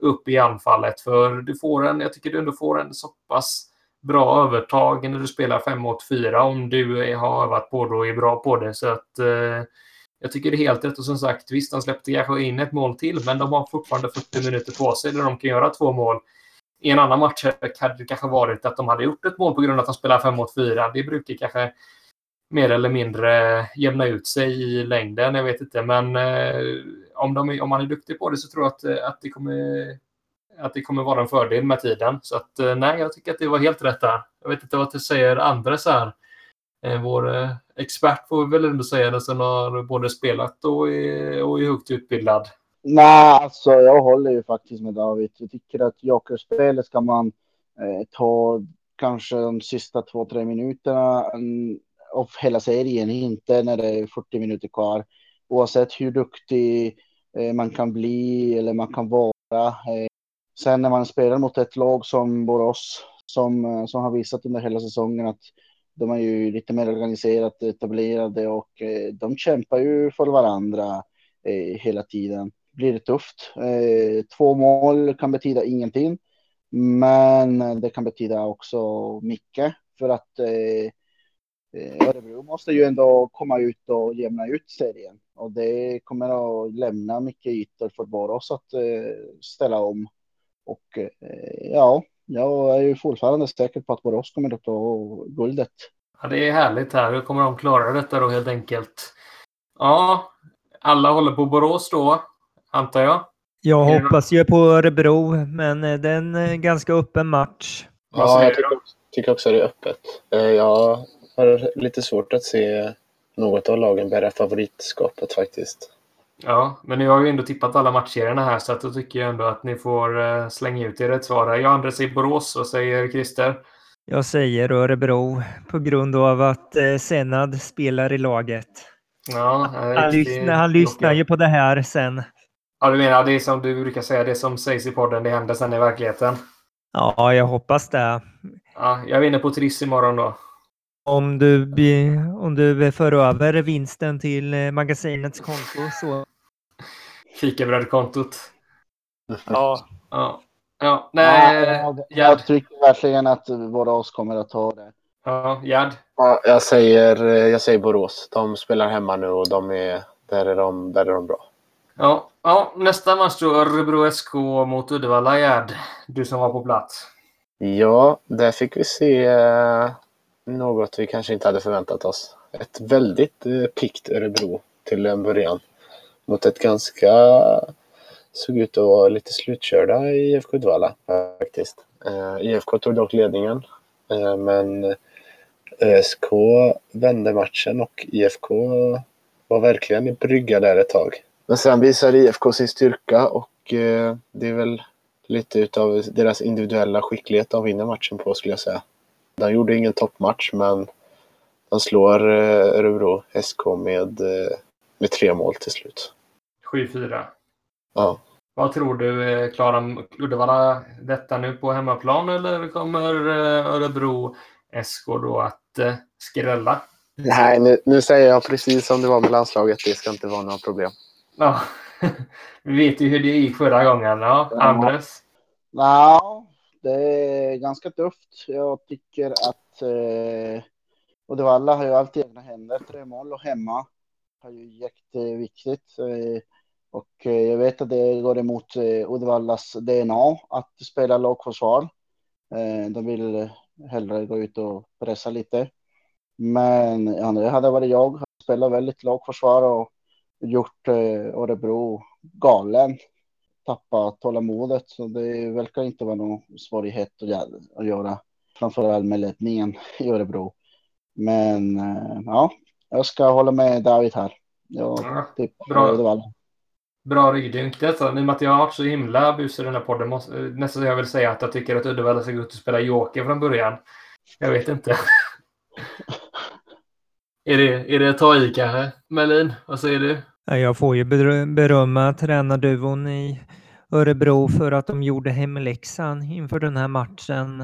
upp i anfallet. För du får en, jag tycker du ändå får en så pass bra övertag när du spelar 5 mot 4 om du har övat på det och är bra på det. Så att eh, jag tycker det är helt rätt. Och som sagt, visst, de släppte kanske in ett mål till, men de har fortfarande 40 minuter på sig där de kan göra två mål. I en annan match hade det kanske varit att de hade gjort ett mål på grund av att de spelar 5 mot 4. Det brukar kanske mer eller mindre jämna ut sig i längden. Jag vet inte, men eh, om, de, om man är duktig på det så tror jag att, eh, att, det kommer, att det kommer vara en fördel med tiden. Så att eh, nej, jag tycker att det var helt rätt där. Jag vet inte vad du säger Andres här. Eh, Vår eh, expert får vi väl ändå säga det som har både spelat och är, och är högt utbildad. Nej, alltså jag håller ju faktiskt med David. Jag tycker att jokerspelet ska man eh, ta kanske de sista två, tre minuterna mm, av hela serien, inte när det är 40 minuter kvar. Oavsett hur duktig eh, man kan bli eller man kan vara. Eh, sen när man spelar mot ett lag som Borås, som, eh, som har visat under hela säsongen att de är ju lite mer organiserat, etablerade och eh, de kämpar ju för varandra eh, hela tiden blir det tufft. Eh, två mål kan betyda ingenting, men det kan betyda också mycket för att eh, eh, Örebro måste ju ändå komma ut och jämna ut serien och det kommer att lämna mycket ytor för Borås att ställa om. Och ja, jag är ju fortfarande säker på att Borås kommer att ta guldet. Ja, det är härligt här. Hur kommer de klara detta då helt enkelt? Ja, alla håller på Borås då, antar jag. Jag hoppas ju på Örebro, men eh, det är en eh, ganska öppen match. Ja, jag tycker, också- tycker också det är öppet. Eh, Jag har lite svårt att se något av lagen bära favoritskapet faktiskt. Ja, men nu har ju ändå tippat alla matchserierna här så att då tycker jag ändå att ni får slänga ut er rätt svar. här. Jag Andres säger Borås. Vad säger Christer? Jag säger Örebro på grund av att Senad spelar i laget. Ja, Han, lyssnar, han lyssnar ju på det här sen. Ja, du menar det som du brukar säga, det som sägs i podden, det händer sen i verkligheten. Ja, jag hoppas det. Ja, jag vinner på Triss imorgon då. Om du, om du för över vinsten till eh, magasinets konto så... Fikabrödkontot. Ja. Ja. Ja, nej. jag, Gerd. jag tycker verkligen att Borås kommer att ta det. Ja, Gerd. Ja, jag, säger, eh, jag säger Borås. De spelar hemma nu och de är, där, är de, där är de bra. Ja, ja, nästa match då. Örebro SK mot Uddevalla, Gerd. Du som var på plats. Ja, där fick vi se eh, något vi kanske inte hade förväntat oss. Ett väldigt eh, pikt Örebro till en början. Mot ett ganska... Såg ut att vara lite slutkörda i IFK Uddevalla faktiskt. faktiskt. Eh, IFK tog dock ledningen. Eh, men eh, ÖSK vände matchen och IFK var verkligen i brygga där ett tag. Men sen visade IFK sin styrka och eh, det är väl lite utav deras individuella skicklighet de vinner matchen på skulle jag säga. De gjorde ingen toppmatch men de slår eh, Örebro SK med, eh, med tre mål till slut. 7-4. Ja. Vad tror du, klarar Uddevalla detta nu på hemmaplan eller kommer Örebro SK då att skrälla? Nej, nu, nu säger jag precis som det var med landslaget. Det ska inte vara några problem. Ja, *laughs* vi vet ju hur det gick förra gången. Ja, Andres? Ja, det är ganska tufft. Jag tycker att eh, Uddevalla har ju alltid egna händer. Tre mål och hemma är ju jätteviktigt. Eh, och eh, jag vet att det går emot eh, Uddevallas DNA att spela lagförsvar. Eh, de vill hellre gå ut och pressa lite. Men ja, det hade varit jag, hade spelat väldigt lagförsvar och gjort eh, Örebro galen. Tappat tålamodet, så det verkar inte vara någon svårighet att göra. Framförallt med ledningen i Örebro. Men eh, ja, jag ska hålla med David här. Jag Ja, tippar bra. Uddevalla. Bra ryggdunk detta. I och med att jag har varit så himla busig i den här podden. Måste, nästan så jag vill säga att jag tycker att Uddevalla ska gå ut och spela Joker från början. Jag vet inte. *laughs* är, det, är det att ta i kanske? Melin, vad säger du? Jag får ju berömma tränarduvon i Örebro för att de gjorde hemläxan inför den här matchen.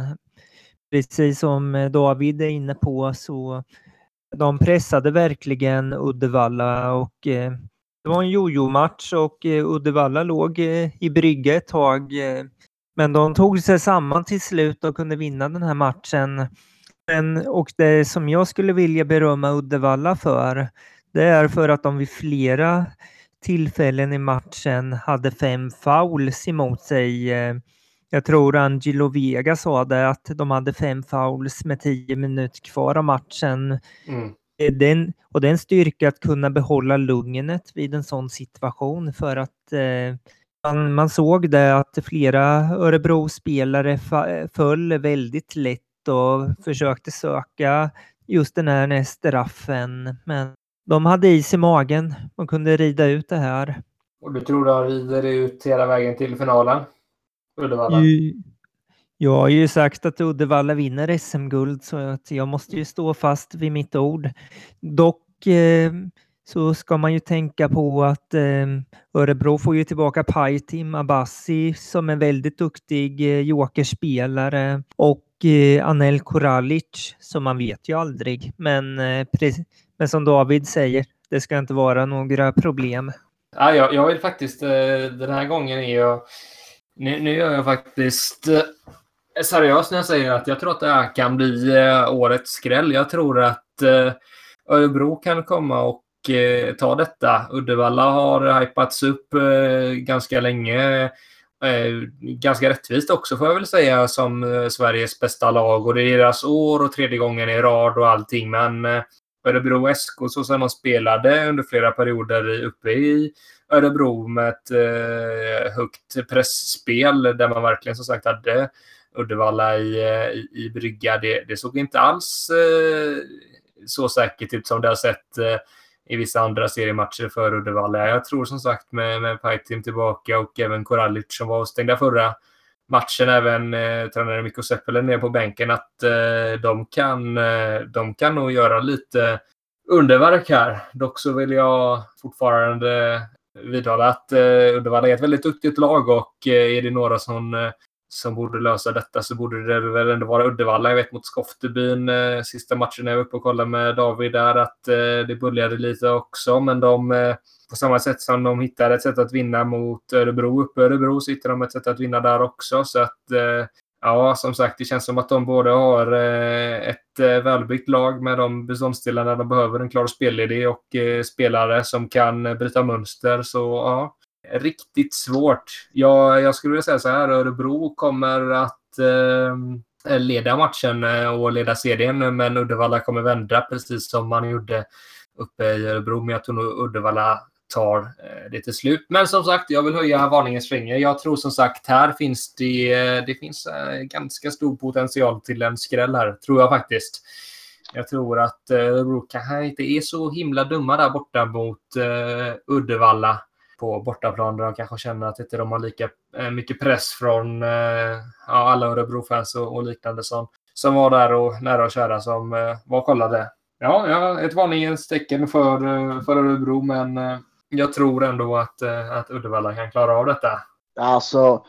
Precis som David är inne på så de pressade verkligen Uddevalla och eh, det var en jojo-match och eh, Uddevalla låg eh, i brygga ett tag. Men de tog sig samman till slut och kunde vinna den här matchen. Men, och det som jag skulle vilja berömma Uddevalla för, det är för att de vid flera tillfällen i matchen hade fem fouls emot sig. Eh, Jag tror Angelo Vega sa det, att de hade fem fouls med tio minuter kvar av matchen. Mm. Eh, Den, och det är en styrka att kunna behålla lugnet vid en sån situation för att eh, man, man såg det att flera Örebro-spelare fa- föll väldigt lätt och försökte söka just den här straffen. Men de hade is i magen och kunde rida ut det här. Och du tror de rider ut hela vägen till finalen? Uddevalla? Jag har ju sagt att Uddevalla vinner SM-guld så att jag måste ju stå fast vid mitt ord. Dock eh, så ska man ju tänka på att eh, Örebro får ju tillbaka Pajtim Abassi som är väldigt duktig eh, jokerspelare och eh, Anel Koralic som man vet ju aldrig. Men, eh, men som David säger, det ska inte vara några problem. Ja, jag, jag vill faktiskt, eh, den här gången är jag... Nu, nu gör jag faktiskt eh, seriöst seriös när jag säger att jag tror att det här kan bli eh, årets skräll. Jag tror att Örebro kan komma och ta detta. Uddevalla har hypats upp ganska länge. Ganska rättvist också får jag väl säga som Sveriges bästa lag och det är deras år och tredje gången i rad och allting men Örebro SK så som de spelade under flera perioder uppe i Örebro med ett eh, högt pressspel där man verkligen som sagt hade Uddevalla i, eh, i, i brygga. Det, det såg inte alls eh, så säkert ut som det har sett eh, i vissa andra seriematcher för Uddevalla. Jag tror som sagt med, med Pajtim tillbaka och även Koralic som var avstängda förra matchen, även eh, tränare Mikko Seppälä ner på bänken, att eh, de, kan, eh, de kan nog göra lite underverk här. Dock så vill jag fortfarande vidhålla att eh, Uddevalla är ett väldigt duktigt lag och eh, är det några som, eh, som borde lösa detta så borde det väl ändå vara Uddevalla. Jag vet mot Skoftebyn eh, sista matchen när jag var uppe och kollade med David där att eh, det bullade lite också men de eh, på samma sätt som de hittade ett sätt att vinna mot Örebro uppe i Örebro så hittade de ett sätt att vinna där också så att eh, Ja, som sagt, det känns som att de både har eh, ett eh, välbyggt lag med de beståndsdelarna de behöver, en klar spelidé och eh, spelare som kan eh, bryta mönster. Så ja, riktigt svårt. Jag, jag skulle vilja säga så här, Örebro kommer att eh, leda matchen eh, och leda serien, men Uddevalla kommer vända precis som man gjorde uppe i Örebro. Men jag tror nog Uddevalla tar eh, det till slut. Men som sagt, jag vill höja varningens finger. Jag tror som sagt här finns det, eh, det finns ganska stor potential till en skräll här, tror jag faktiskt. Jag tror att Örebro kanske inte är så himla dumma där borta mot Uddevalla på bortaplan där de kanske känner att inte de har lika eh, mycket press från eh, ja, alla Örebro-fans och, och liknande som, som var där och nära och kära som eh, var och kollade ja, ja, ett varningens tecken för, för Örebro, men jag tror ändå att, att Uddevalla kan klara av detta. Alltså,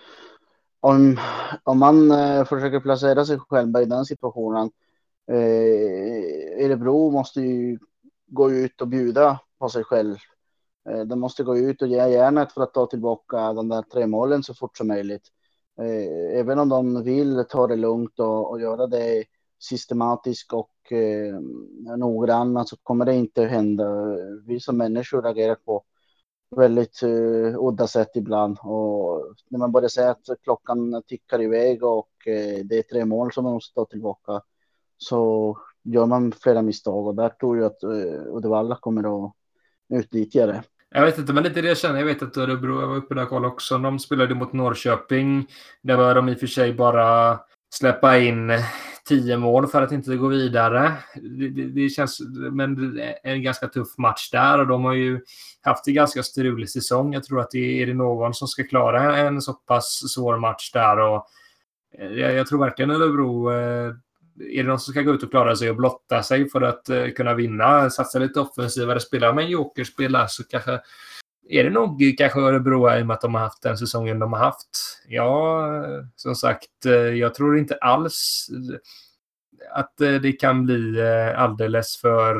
om, om man eh, försöker placera sig själv i den situationen. Eh, Örebro måste ju gå ut och bjuda på sig själv. Eh, de måste gå ut och ge järnet för att ta tillbaka de där tre målen så fort som möjligt. Eh, även om de vill ta det lugnt och, och göra det systematiskt och eh, noggranna så kommer det inte hända. Vi som människor reagerar på väldigt eh, udda sätt ibland och när man börjar säga att klockan tickar iväg och eh, det är tre mål som man måste ta tillbaka så gör man flera misstag och där tror jag att eh, Uddevalla kommer att utnyttja det. Jag vet inte, men lite det jag känner. Jag vet att Örebro, jag var uppe där och kollade också. De spelade mot Norrköping. Där var de i och för sig bara släppa in tio mål för att inte gå vidare. Det, det, det, känns, men det är en ganska tuff match där och de har ju haft en ganska strulig säsong. Jag tror att det är det någon som ska klara en så pass svår match där och eh, jag, jag tror verkligen Örebro eh, är det någon som ska gå ut och klara sig och blotta sig för att eh, kunna vinna, satsa lite offensivare, spela med en jokerspel så kanske är det nog kanske Örebro i och med att de har haft den säsongen de har haft. Ja, eh, som sagt, eh, jag tror inte alls att det kan bli alldeles för,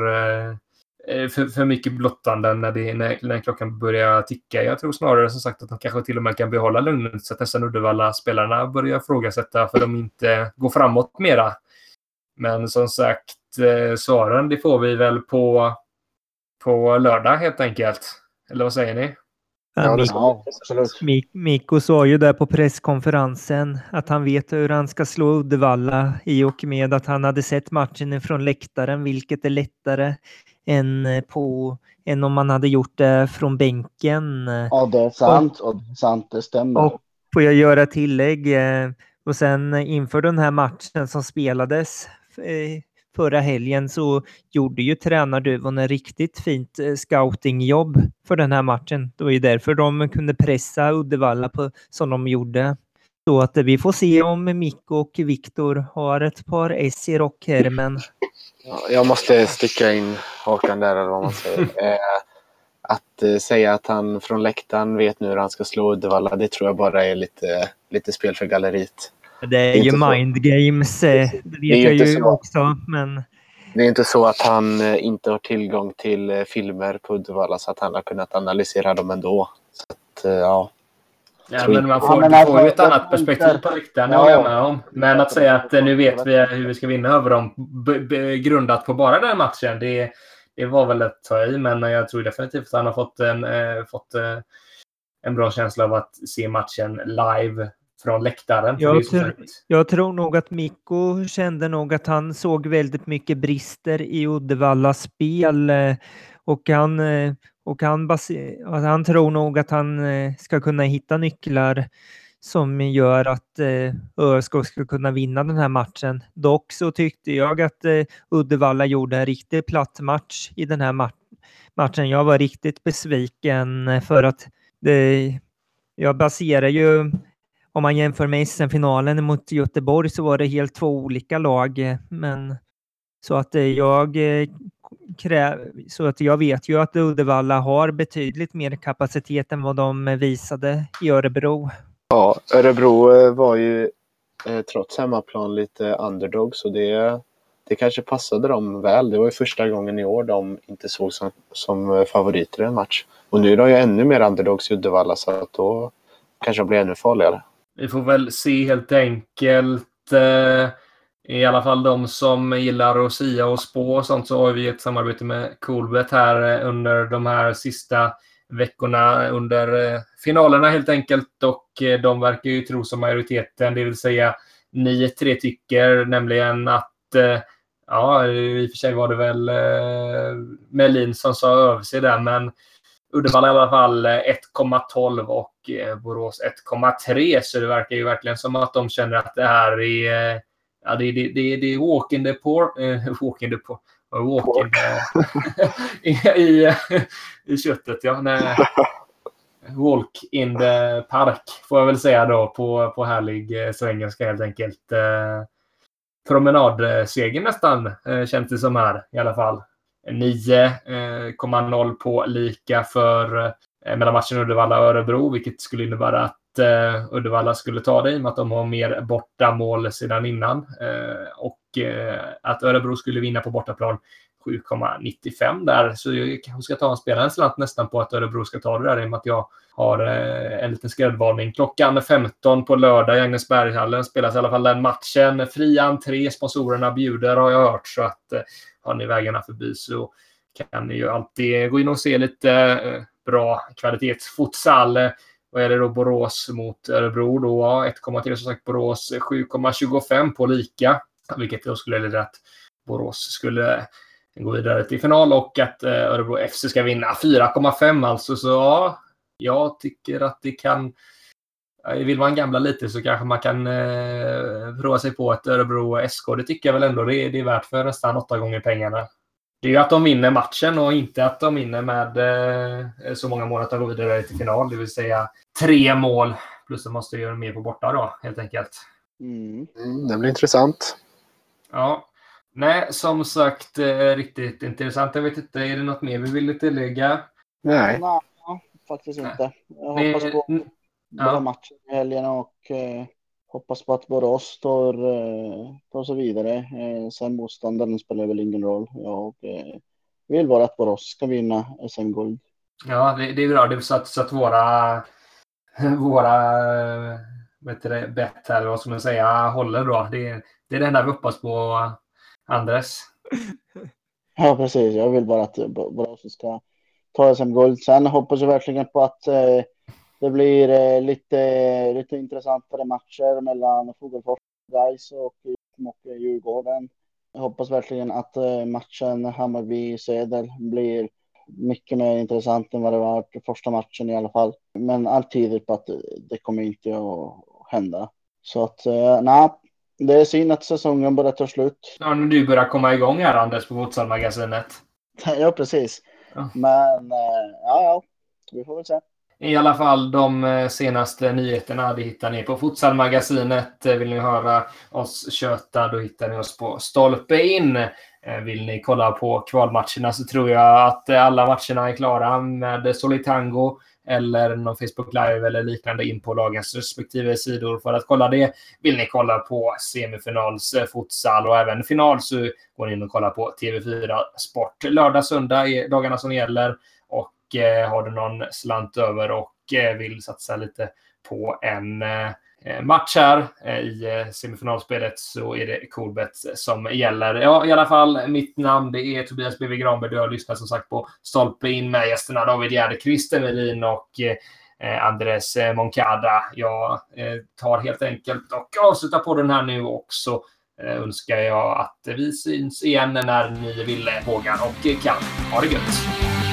för, för mycket blottande när, det, när, när klockan börjar ticka. Jag tror snarare som sagt att de kanske till och med kan behålla lugnet så att nästan Uddevalla-spelarna börjar ifrågasätta för de inte går framåt mera. Men som sagt, svaren det får vi väl på, på lördag helt enkelt. Eller vad säger ni? Ja, absolut. Mikko sa ju där på presskonferensen att han vet hur han ska slå Uddevalla i och med att han hade sett matchen från läktaren, vilket är lättare än, på, än om man hade gjort det från bänken. Ja, det är sant. Och, och sant, det stämmer. Och får jag göra tillägg? Eh, och sen inför den här matchen som spelades eh, förra helgen så gjorde ju tränarduon en riktigt fint eh, scoutingjobb för den här matchen. Det var ju därför de kunde pressa Uddevalla på, som de gjorde. Så att vi får se om Mikko och Viktor har ett par S i rockärmen. Jag måste sticka in hakan där, eller vad man säger. *laughs* Eh, att eh, säga att han från läktaren vet nu hur han ska slå Uddevalla, det tror jag bara är lite, lite spel för galleriet. Det är, ju mind games, eh, det vet jag ju så. också. Men... Det är inte så att han eh, inte har tillgång till eh, filmer på Uddevalla så att han har kunnat analysera dem ändå. Så att, ja. Ja, men man får, ja, men alltså, får ju ett annat perspektiv på det håller jag med om. Men att säga att nu vet vi hur vi ska vinna över dem grundat på bara den matchen, det, det var väl ett ta i. Men jag tror definitivt att han har fått en, äh, fått, äh, en bra känsla av att se matchen live från läktaren. Jag, tr jag, tror nog att Mikko kände nog att han såg väldigt mycket brister i Uddevallas spel eh, och han, eh, och han, han tror nog att han eh, ska kunna hitta nycklar som gör att ÖSK ska kunna vinna den här matchen. Dock så tyckte jag att Uddevalla gjorde en riktigt platt match i den här matchen. Jag var riktigt besviken för att det, jag baserar ju om man jämför med SM-finalen mot Göteborg så var det helt två olika lag. Eh, men så att eh, jag eh, så att jag vet ju att Uddevalla har betydligt mer kapacitet än vad de visade i Örebro. Ja, Örebro var ju trots hemmaplan lite underdog så det, det kanske passade dem väl. Det var ju första gången i år de inte såg som, som favoriter i en match. Och nu är de ju ännu mer underdogs i Uddevalla så att då kanske de blir ännu farligare. Vi får väl se helt enkelt. Eh, I alla fall de som gillar att sia och spå och sånt så har vi ett samarbete med Coolbet här eh, under de här sista veckorna under eh, finalerna helt enkelt. Och eh, de verkar ju tro som majoriteten, det vill säga ni tre tycker nämligen att eh, Ja, i och för sig var det väl Melin som sa över sig där, men Uddevalla i alla fall 1,12 och Borås 1,3. Så det verkar ju verkligen som att de känner att det här är Ja, det, det, det, det är walk in the pork. Äh, *laughs* walk in the pork. Walk in the, *laughs* i, i, *laughs* i köttet, ja. Nej. Walk in the park, får jag väl säga då på, på härlig eh, svengelska helt enkelt. Eh, promenadseger nästan, eh, känns det som här i alla fall. 9,0 eh, på lika för eh, mellan matchen Uddevalla och Örebro, vilket skulle innebära att eh, Uddevalla skulle ta det i och med att de har mer bortamål sedan innan. Och att Örebro skulle vinna på bortaplan 7,95 där. Så jag kanske ska ta en spelare en slant nästan på att Örebro ska ta det där i och med att jag har en liten skräddvarning. Klockan 15 på lördag i Agnesbergshallen spelas i alla fall den matchen. Fri entré, sponsorerna bjuder har jag hört. Så att har ni vägarna förbi så kan ni ju alltid gå in och se lite eh, bra kvalitetsfutsal. Vad är det då Borås mot Örebro då? 1,3 som sagt Borås 7,25 på lika. Vilket då skulle leda att Borås skulle gå vidare till final och att eh, Örebro FC ska vinna 4,5 alltså. Så ja, jag tycker att det kan... Vill man gamla lite så kanske man kan eh, prova sig på ett Örebro SK. Det tycker jag väl ändå det, det är värt för nästan åtta gånger pengarna det är ju att de vinner matchen och inte att de vinner med eh, så många mål att de går vidare till final. Det vill säga tre mål plus de måste göra mer på borta då, helt enkelt. Mm. Mm, det blir intressant. Ja. Nej, som sagt, eh, riktigt intressant. Jag vet inte, är det något mer vi vill tillägga? Nej. Nej, faktiskt inte. Jag hoppas på bra ja. matchen i helgen och eh, hoppas på att Borås tar, eh, tar sig vidare. Eh, sen motståndaren spelar väl ingen roll. Jag eh, vill bara att Borås ska vinna SM-guld. Ja, det, det, är bra. Det är så att, så att våra, våra vet det, bett här, vad ska man säga, håller då. Det, det är det enda vi hoppas på, Andres. Ja, precis. Jag vill bara att Borås ska ta SM-guld. Sen hoppas jag verkligen på att eh, det blir eh, lite, lite intressantare matcher mellan Fogelfors, Gais och, och Djurgården. Jag hoppas verkligen att eh, matchen Hammarby-Söder blir mycket mer intressant än vad det var första matchen i alla fall. Men allt tyder på att det kommer inte att hända. Så att, eh, nej, det är synd att säsongen börjar ta slut. Ja, när du börjar komma igång här Anders på Futsalmagasinet. *laughs* ja, precis. Ja. Men, ja, ja, vi får väl se. I alla fall de eh, senaste nyheterna det hittar ni på Futsalmagasinet. Eh, vill ni höra oss köta då hittar ni oss på Stolpe in. Eh, vill ni kolla på kvalmatcherna så tror jag att alla matcherna är klara med Solitango eller någon Facebook Live eller liknande in på lagens respektive sidor för att kolla det. Vill ni kolla på semifinals futsal och även final så går ni in och kollar på TV4 Sport. Lördag, söndag är dagarna som gäller. Eh, har du någon slant över och eh, vill satsa lite på en eh, eh match här eh, i eh, semifinalspelet så är det Coolbet som gäller. Ja, i alla fall mitt namn det är Tobias BV Granberg. Du har lyssnat som sagt på Stolpe in med gästerna David Gärde, Christer Melin och Andres Moncada. Jag tar helt enkelt och avslutar på den här nu också önskar jag att vi syns igen när ni vill, vågar och kan. Ha det gött!